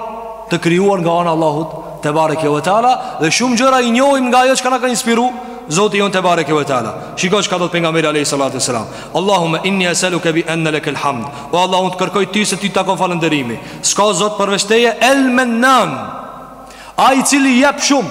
të krijuar nga ana Allahut tebareke ve teala dhe shumë gjëra i njohim nga ajo që na ka inspiru Zoti jonë tebareke ve teala. Shiko çka thotë pejgamberi alayhi salatu wasalam. Allahumma inni as'aluka bi anna lak al-hamd. O Allah, unë të kërkoj ty se ty të takon falënderimi. S'ka zot përveç teje el-Mannan. Ai i cili jep shumë.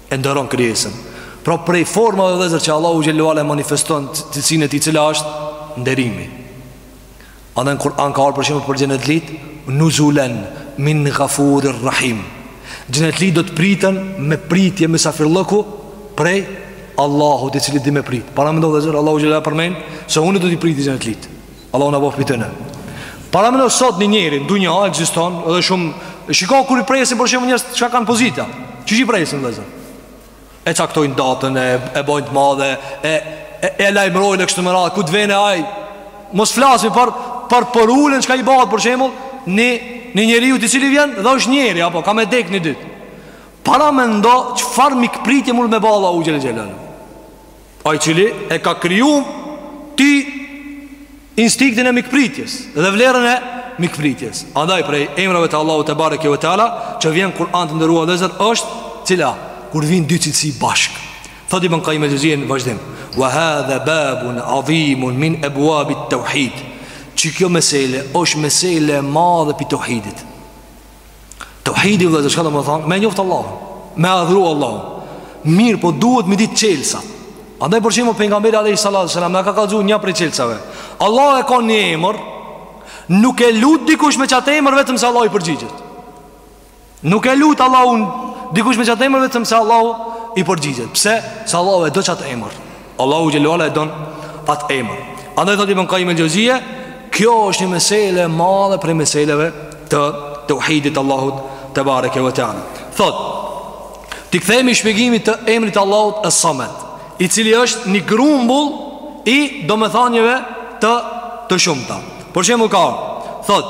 e nderon krijesën. Pra prej formave vëllezër që Allahu Xhelle ue ala e manifeston cilësinë e tij e cila është nderimi. Edhe në Kur'an ka ardhë për shembull për xhenetlitë, nuzulen min gafurir rahim. Xhenetlitë do të priten me pritje mysafirllëku prej Allahut, i cili di me prit. Paramendo vëllezër, Allahu Xhelle ue ala përmend se unë do t'i priti xhenetlitë. Allahu na boftë pi tyne Paramendo sot një njeri Ndonjë ha ekziston Edhe shumë Shiko kur i presin për shembull njerëz Çka kanë pozita Qysh i presin vëllezër E caktojnë datën E, e bojnë të madhe E, e, e lajmërojnë e kështu me radhë Kur të vjen ai Mos flasim për Për për udhën Çka i bëhet për shembull Një, një njeriu i cili vjen Dhe është njeri Apo ka me dek një ditë Paramendo Çfarë mikpritje mund me ba Allahu xhele xhela Ai i cili e ka kriju ty instinktin e mikpritjes dhe vlerën e mikpritjes Andaj prej emrave të Allahut tebareke ve teala që vjen n'Kur'an të nderuar vëllezër është cila kur vijnë dy cilësi bashkë Thot Ibn Kajim el-Xheuzije n'vazhdim Wa hadha babun adhimun min ebuabit teuhid Që kjo mesele është mesele e madhe pi teuhidit Teuhidi vëllezër, çka do me thanë Me njoftë Allahun Me adhuru Allahun Mirëpo duhet me ditë çelsat Andaj për shembull Pejgamberi alejhi salatu selam Na ka kallzu një prej çelsave Allahu e ka një emër Nuk e lut dikush me qatë emër Vetëm se Allahu i përgjigjet Nuk e lut Allahun Dikush me qatë emër Vetëm se Allahu i përgjigjet Pse? Se Allahu e do qatë emër Allahu xhele ve ala e don at emër. Andaj thotë Ibn Kajim el-Xheuzije, kjo është një mesele e madhe prej meseleve të teuhidit të Allahut tebareke ve teala. Thot, t'i kthehemi shpjegimit të emrit të Allahut Es-Samed, i cili është një grumbull i domethënieve të të shumta. Për shembull ka, thot,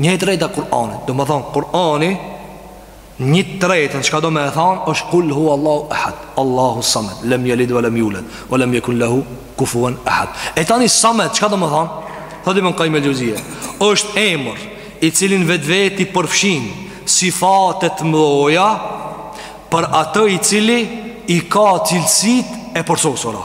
Një e treta e Kur'anit Domethanë Kur'ani Një tretën Çka do me e thanë është kul huvallahu ahad Allahu samet Lem jelid ve lem juled Ve lem jekun lehu kufuen ahad E tani samet Çka do me thanë Thot Ibn Kajim el-Xheuzije është emër I cili n'vetvete i përfshin Sifatet e mdhaja Për atë i cili I ka cilësitë e përsosora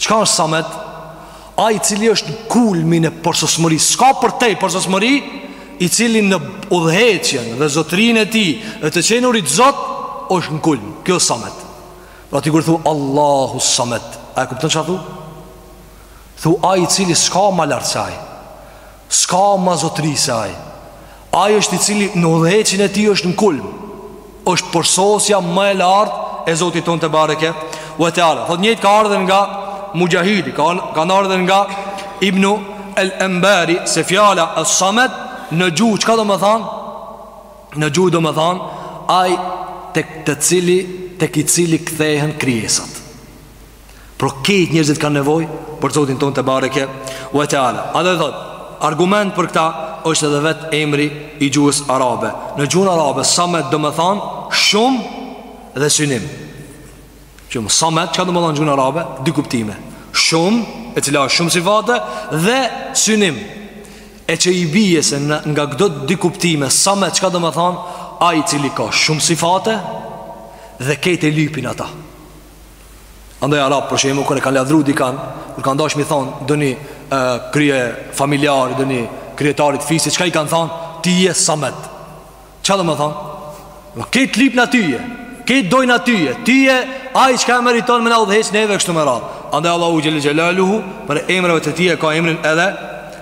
Çka është samet? Ai i cili është në kulmin e përsosmërisë S'ka përtej përsosmëri I cili në udhëheqjen dhe zotrinë e tij Dhe të qenurit zot është në kulm Kjo është samet Pra ti kur thu Allahu samet A e kupton çka thu? Thu ai i cili s'ka ma lart se ai S'ka ma zotri se ai Ai është i cili në udhëheqjen e tij është në kulm. Është përsosja më e lartë e Zotit tonë tebareke ve teala. Po njëjtë ka ardhur nga Muxhahidi, ka ka ardhur nga Ibnu el-Enbari se fjala es-samed në gjuhë çka domethanë? Në gjuhë domethanë ai tek të cili tek i cili kthehen krijesat. Por kejt njerëzit kanë nevojë Për Zotin tonë tebareke Ue teala Edhe thotë Argument për këta është edhe vet emri i gjuhës arabe Në gjuhën arabe Samet domethan Shumë dhe synim Shumë Samet çka domethan gjuhën arabe Dy kuptime Shumë E cila është shumë sifate Dhe synim E që i bije se nga këto dy kuptime Samet çka domethan Ai i cili ka shumë sifate Dhe kejt e lypin ata Andaj arabt për shembull kur e kanë lavdru dikan, kur kanë dashur m'i than ndoni kryefamiljari, ndoni kryetarit fisi, çka i kanë than ti je samet. Çka domethan? Ne kejt t'lypna tyje, kejt t'dojna tyje, ti je ai çka e meriton me na udhëheq neve kështu me radhë. Andaj Allahu xhel-le xhelaluhu prej emrave të tij ka emrin edhe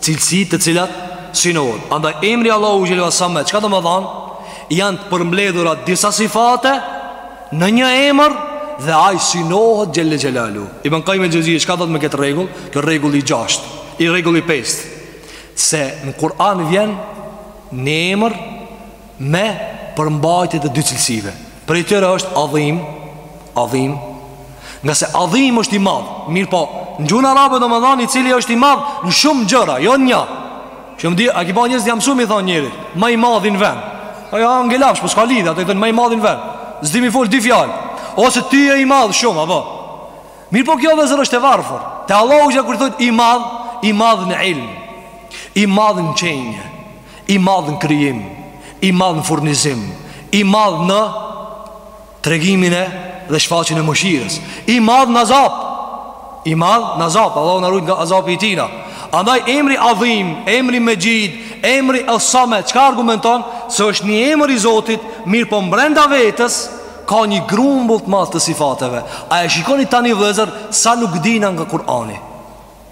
Cilësi të cilat synohen. Andaj emri i Allahut xhelaluhu samet, çka domethan? Janë të përmbledhura disa sifate në një emër dhe ai synohet xhel-le xhelaluhu. Ibn Kajjim el-Xhevzije çka do me këtë rregull? Ky rregull i 6, i rregull i 5. Se në Kur'an vjen një emër me përmbajtje të dy cilësive. Prej tyre është adhim, adhim, ngase adhim është i madh, mirëpo, në gjuhën arabe domethan ai i cili është i madh në shumë gjëra, jo në një. Që më di, a ki pa njësë jam shumë i thonë njërit, ma i madhi n'vend. A ja, në gelafsh, për po s'ka lidhje, ato i thonë ma i madhi n'vend. S'di m'i folë dy fjalë, ose ti je i madh shumë, apo. Mirëpo kjo vëllezër është e varfër. Te Allahu që kur thotë i madh, i madh në ilm, i madh në qenie. I madh në krijim, i madh në furnizim, i madh në tregimin edhe shfaqjen e mëshirës, i madh në azap. I madh në azap, Allahu na ruajt nga azapi i tina. Andaj emri Adhim, emri Mexhid, emri Al-Samet, çka argumenton se është një emër i Zotit, mirëpo mbrenda vetes ka një grumbull të madh të sifateve. A e shikoni tani vëllezër sa nuk dina nga Kur'ani?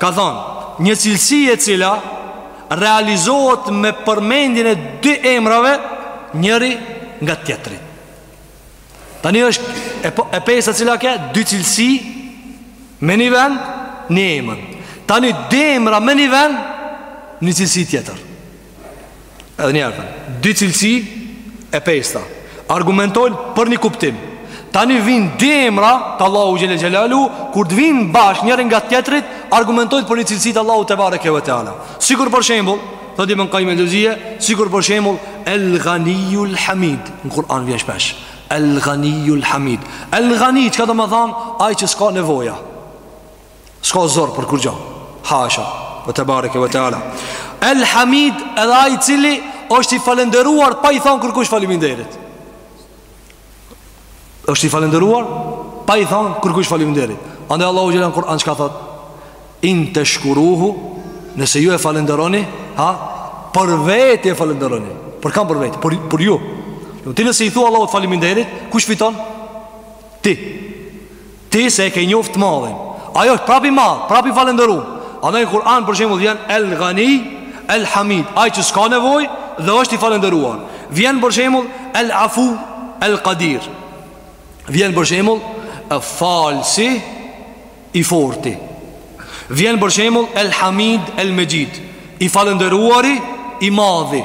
ka thënë, Një cilësi e cila realizohet me përmendjen e dy emrave njëri ngat tjetrit. Tani është e, po, e pesta cila ke dy cilësi me një vend, një emër. Tani dy emra me një vend, një cilësi tjetër. Edhe njëherë thënë Dy cilësi e pesta Argumentojnë për një kuptim Tani vinë dy emra Të Allahut Xhel-le Xhelaluhu Kur të vinë bashkë njëri ngat tjetrit Argumentojnë për një cilësi të Allahut tebareke ue teala Sikur për shembul Thotë Ibn Kajjim el-Xhevzije Sikur për shembul El Ghaniju El Hamid Në Kur'an vjen shpesh El Ghaniju El Hamid El Ghanij çka domethan Ai që s'ka nevoja S'ka zor për kurgjo Hasha ve tebareke ve teala El Hamid edhe ai i cili është i falënderuar pa i thonë kërkush faliminderit është i falënderuar pa i thonë kërkush faliminderit Andaj Allahu xhel-le në Kur'an çka thot In teshkuruhu Nëse ju e falënderoni ha, Për vete e falënderoni Për kan për vete, për, për ju Ti nëse i thua Allahut faliminderit Kush fiton? Ti Ti se e ke njoftë t'madhin Ai është prap i madh, prap i falënderum Andaj në Kur'an për shembull vjen El Ghani, El Hamid Ai që s'ka nevojë dhe është i falënderuar Vjen për shembull El Afu, El Kadir Vjen për shembull Falësi I forti Vjen për shembull El Hamid, El Mexhid I falënderuari I madhi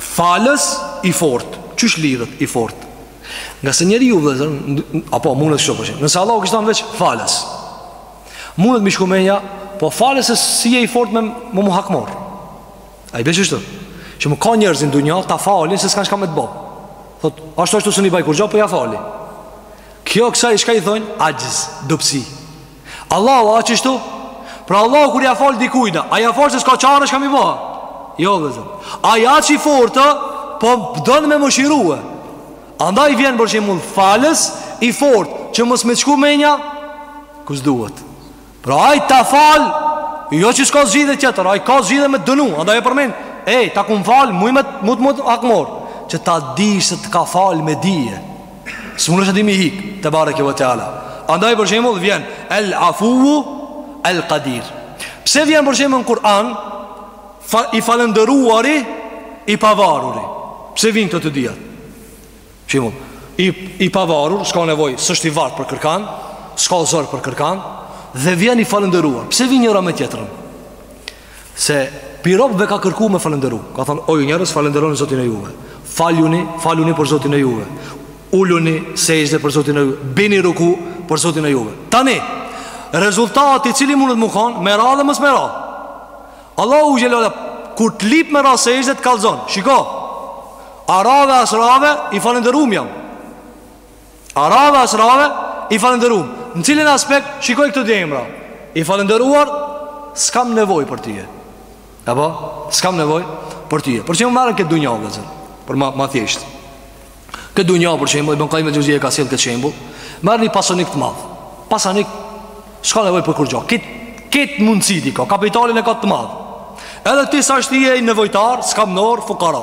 Falës i fort Qysh lidhet i fort Ngase njeri ju vllezër A po mundet shumë për shembull Nëse Allahu kish kan veç falës Mundet m'i shku menja Po fal se s'je i fort me m'u hakmarr A i bje ashtu Shembull ka njerëz në dunja Ta falin se s'kan çka me të bo Thot, ashtu ashtu s'un i baj kurgjo Po ia fali Kjo kësaj çka i thojnë Axhz, dobësi Allahu a qështu Pra Allahu kur ia fal dikujna A ia fal se s'ka çare çka me i ba Jo vllezër Ai asht i fortë Po po don me mëshirue Andaj vjen për shembull falës I fortë që mos me të shku menja Ku s'duhet Pra ai ta fal Jo që s'ka zgjidhje tjetër Ai ka zgjidhje me dënu Andaj e përmen E ta kam falë Muj me t'u me t'u hakmarr Që ta di se të ka falë me dije S'mundesh ti m'i hik Tebareke ve teala Andaj për shembull vjen El afuvu El kadir Pse vjen për shembull në Kur'an fa, I falënderuari I pavaruri Pse vijn këto të dyja Shembull I, i pavarur S'ka nevojë S'është i vartë për kërkan S'ka zor për kërkan Dhe vjen i falënderuar Pse vijn njëra me tjetërën Se pi robëve ka kërku me falënderu Ka thonë, o ju njerëz falënderoni Zotin e juve Faluni, faluni për Zotin e juve Uluni, sexhde për Zotin e juve Bini ruku për Zotin e juve Tani, rezultati cili mundet me kanë Me ra dhe mos me ra Allahu xhel-le ve ala Kur të lyp me ra sexhde të kalzon Shiko A rave a s'rave i falënderum jam A rave a s'rave i falënderum. Në cilin aspekt shikoj këto dy emra? I falënderuar s'kam nevojë për ty. E po s'kam nevojë për ty. Për shembull marrim këtë dunja vllezër. Për ma, ma thjesht. Këtë dunja për shembull Ibn Kajim Xhevzi e ka sjell këtë shembull. Merrni një pasanik të madh. Pasanik s'ka nevojë për kurgjo. Kejt kejt mundsitë i ka kapitalin e ka të madh. Edhe ti tash ti je nevojtar, skamnor fukara.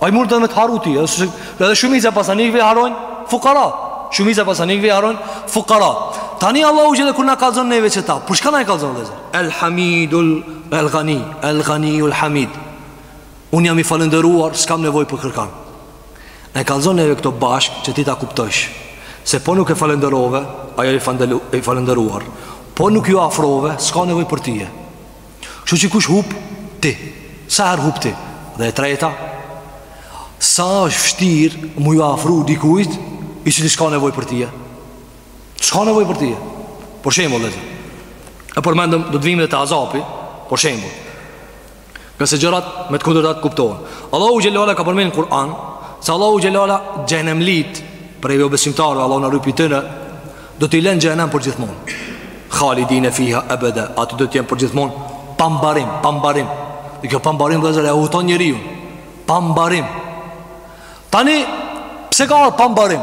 Ai mund me të harru ty, edhe shumica e pasanikëve i harrojnë fukara. Shumica e pasanikëve i harrojnë fukara. Tani Allahu xhele kur na kallzon neve qeta, për çka na e kallzon vllezër? El Hamidul Ganij, El Ganijul Hamid. Unë jam i falënderuar, s'kam nevojë për kërkan. Na e kallzon neve këto bashkë që ti ta kuptosh. Se po nuk e falënderove, ai o i falënderuar. Po nuk ju afrove, s'ka nevojë për tije. Kështu që kush hup? Ti. Sa herë hup ti? Dhe e treta, sa është vështir mu ju afru dikujt, i cili s'ka nevojë për tije? S'ka nevojë për tije. Për shembull, vllezër. E përmendëm, do të vijmë edhe te azabi, për shembull. Se gjërat me të kundërtat kuptohen. Allahu xhele ve ala ka përmend në Kur'an, se Allahu xhele ve ala xhenemlitë, prej jobesimtarëve, Allahu na rujt pi tyne, Do t'i lënë n'xhenem për gjithmonë Halidine fiha ebeda Aty do t'jen për gjithmonë Pambarim, pambarim Dhe kjo pambarim vllezër e huton njeriun Pambarim Tani, pse ka ardh pambarim?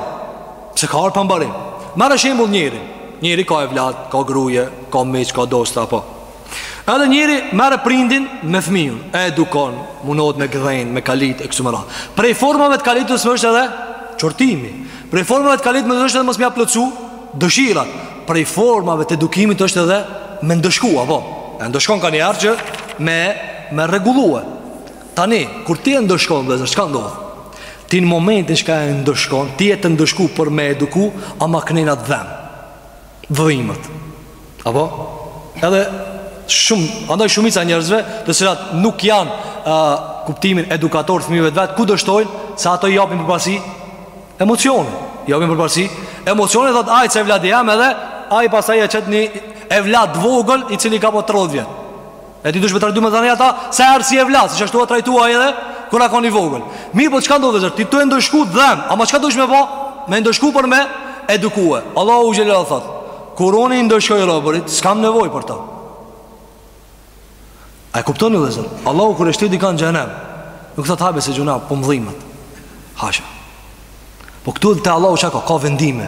Pse ka ardh pambarim? Merre shembull njerin Njeri ka evlad, ka gruje, ka miq, ka dosta, apo Edhe njeri, merre prindin me fëmijën, e edukon, mundohet me e gdhen, me kalit e kështu me radhë. Prej formave të kalitjes është edhe qortimi. Prej formave të kalitjes është edhe mos me ja plotsu dëshirat. Prej formave të edukimit është edhe me ndëshku, apo. E ndëshkon kanjëherë që me e rregullue. Tani, kur ti e ndëshkon vllezër, çka ndodh? Ti në momentin që e ndëshkon, ti je tu e ndëshku për me eduku, ama ka njena të dhem. T'dhimet. Apo? Edhe shumë, andaj shumica e njerëzve, të cilat nuk janë n'kuptimin edukatorë të fëmijëve të vet, ku dështojnë se ato i japin përparësi emocionit. I japin përparësi emocionit thot ai se evladi jem edhe ai pastaj e qet një evlad t'vogël i cili ka bo 30 vjet. E ti dush me trajtu me dhani ata Sa herë si evlad Se qashtu a trajtu edhe Kur a kon i vogël Mirë po çka ndodh vllezër Ti tu e ndëshku t'dhem Ama çka dush me ba Me e ndëshku për me Edukue Allahu xhele ve ala thot Kur unë i ndëshkoj robërit S'kam nevoj për ta A e kuptoni vllezër Allahu kur e shti dikan n'xhenem Nuk thot hajt be se gjynah Po më dhimet Hasha Po këtu te Allahu çka ka Ka vendime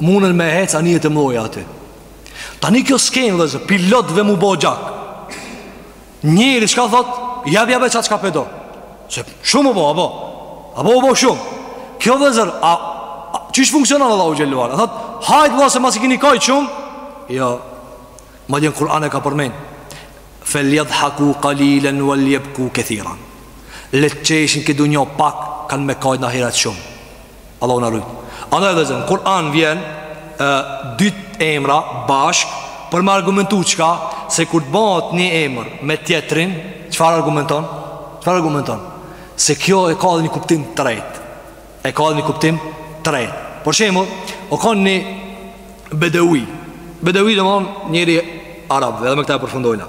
Munen me hec anijet e mdhaja aty Tani kjo skenë vllezër Pi lotëve mu bo gjak Njeri çka thot Ja bëja be qa çka pe do Se shumë u bo, apo Apo u bo shumë Kjo vllezër a, a, Qysh funksionon Allahu xhele ve ala A thot Hajt be se masi kini kajt shumë Jo Madje n'Kur'an e ka përmen Feljad'haku kalilen Veljebku kethiran Le të qeshin n'këtë dunjo pak Kanë me kajt në ahiret shumë Allahu na rujt. Andaj vëllezër, n'Kur'an vjen ë dy emra bashk për me argumentu çka se kur të bëhet një emër me tjetrin, çfarë argumenton? Çfarë argumenton? Se kjo e ka dhe një kuptim të tretë. E ka dhe një kuptim të tretë. Për shembull, o kon një bedewi. Bedewi domethonë njeri arab, edhe me këtë e përfundojna.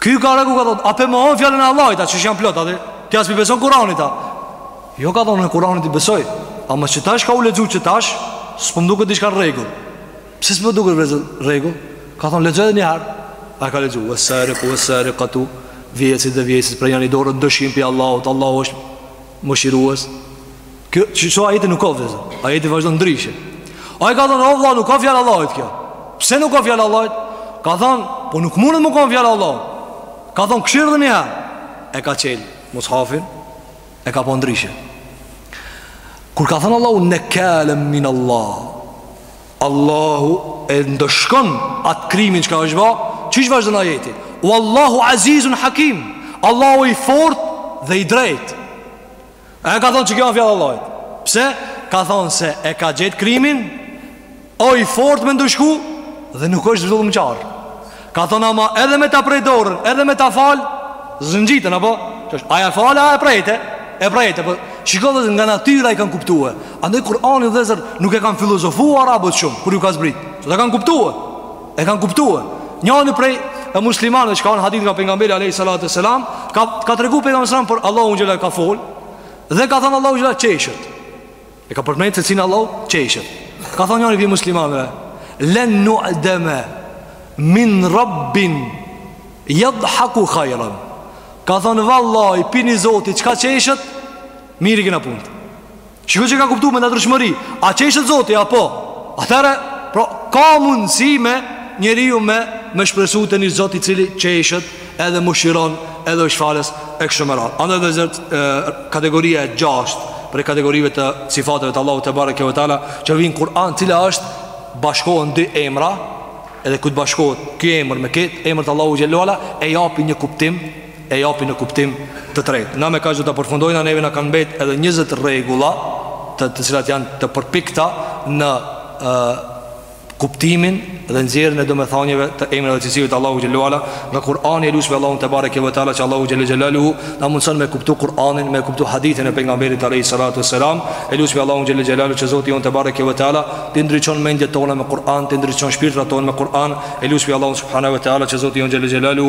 Ky ka reagu ka thon, a pe mohon fjalën e Allahit, a që shë janë plot, a ti, ti a s'pi beson Kuranit, a. Jo ka thonë, unë Kuranit i besoj, ama që tash çka u lexu që tash, s'po m'duket diçka n'rregull. Pse s'po t'duket n'rregull? Ka thonë, lexoje edhe njëherë, e ka lexu, ves-sariku ves-sarikatu, vjedhsit dhe vjedhsit, prejani dorët ndëshkim pi Allahut, Allahu është mëshirues. Kjo qeso ajeti nuk ka vëllezër. Ajeti vazhdon ndryshe. Ai ka thënë, "O vëlla, nuk a fjalë e Allahut kjo." Pse nuk a fjalë e Allahut? Ka thënë, "Po nuk mundet me kon fjalë e Allahut." Ka thënë, "Kqyre dhe një herë." E ka çel mushafin e ka pa ndryshe. Kur ka thënë Allahu nekalen min Allah. Allahu e ndëshkon atë krimin çka është ba. Qysh vazhdon ajeti? Ve Allahu azizun hakim Allahu i fort dhe i drejt Ai ka thonë që kjo fjallë Allahit? Pse? Ka thonë se e ka gjetë krimin, o i fort me ndëshku, dhe nuk është zullumqar. Ka thonë ama edhe me ta pre dorën, edhe me ta falë, s'ngjiten, apo? A ja falë, a ja prejte? E prejte, po, shiko dhe nga natyra i kanë kuptue. Andaj, Kur'anin vëllezër nuk e kanë filozofu arabët shumë, kur ju ka zbritë e kanë kuptue. E kanë kuptuar. Njani prej muslimanëve që ka në hadith nga pejgamberi alayhi salatu wasalam, ka ka tregu pejgamberi sallallahu alaihi wasallam për Allahu xhela ka fol dhe ka thënë Allahu xhela qeshet. E ka përmend cilësinë Allahu qeshet. Ka thënë njëri prej muslimanëve, "Len na'dama min rabbin yadhaku khayran." Ka thënë vallahi pi ni Zoti çka qeshet, mirë i kena punët. Shiko që e ka kuptu me natyrshmëri, a qeshet Zoti apo? Atëherë, pra, ka mundësi me njeriu me me shpresu te një Zot i cili qeshet edhe mëshiron edhe është falës e kështu me radhë. Andaj vëllezër kategoria e 6 prej kategorive të sifateve të Allahut te bareke ve teala që vijnë n'Kur'an, cila është bashkohen dy emra, edhe kur të bashkohet ky emër me këtë emër të Allahut xhelle ve ala e japin një kuptim e japin një kuptim të tretë. Na me kaq do ta përfundojna, neve na kanë mbet edhe 20 rregulla, të të cilat janë të përpikta në ë kuptimin dhe nxjerrjen e domethënieve të emrave dhe cilësive të Allahut xhelle ve ala nga Kur'ani e lusim Allahun te bareke ve teala që Allahu xhelle xhelaluhu na mundson me kuptu Kur'anin me kuptu hadithin e pejgamberit alayhi salatu selam e lusim Allahun xhelle xhelaluhu që Zoti jonë te bareke ve teala të ndriçon mendjet tona me Kur'an të ndriçon shpirtrat tona me Kur'an e lusim Allahun subhanahu ve teala që Zoti jonë xhelle xhelalu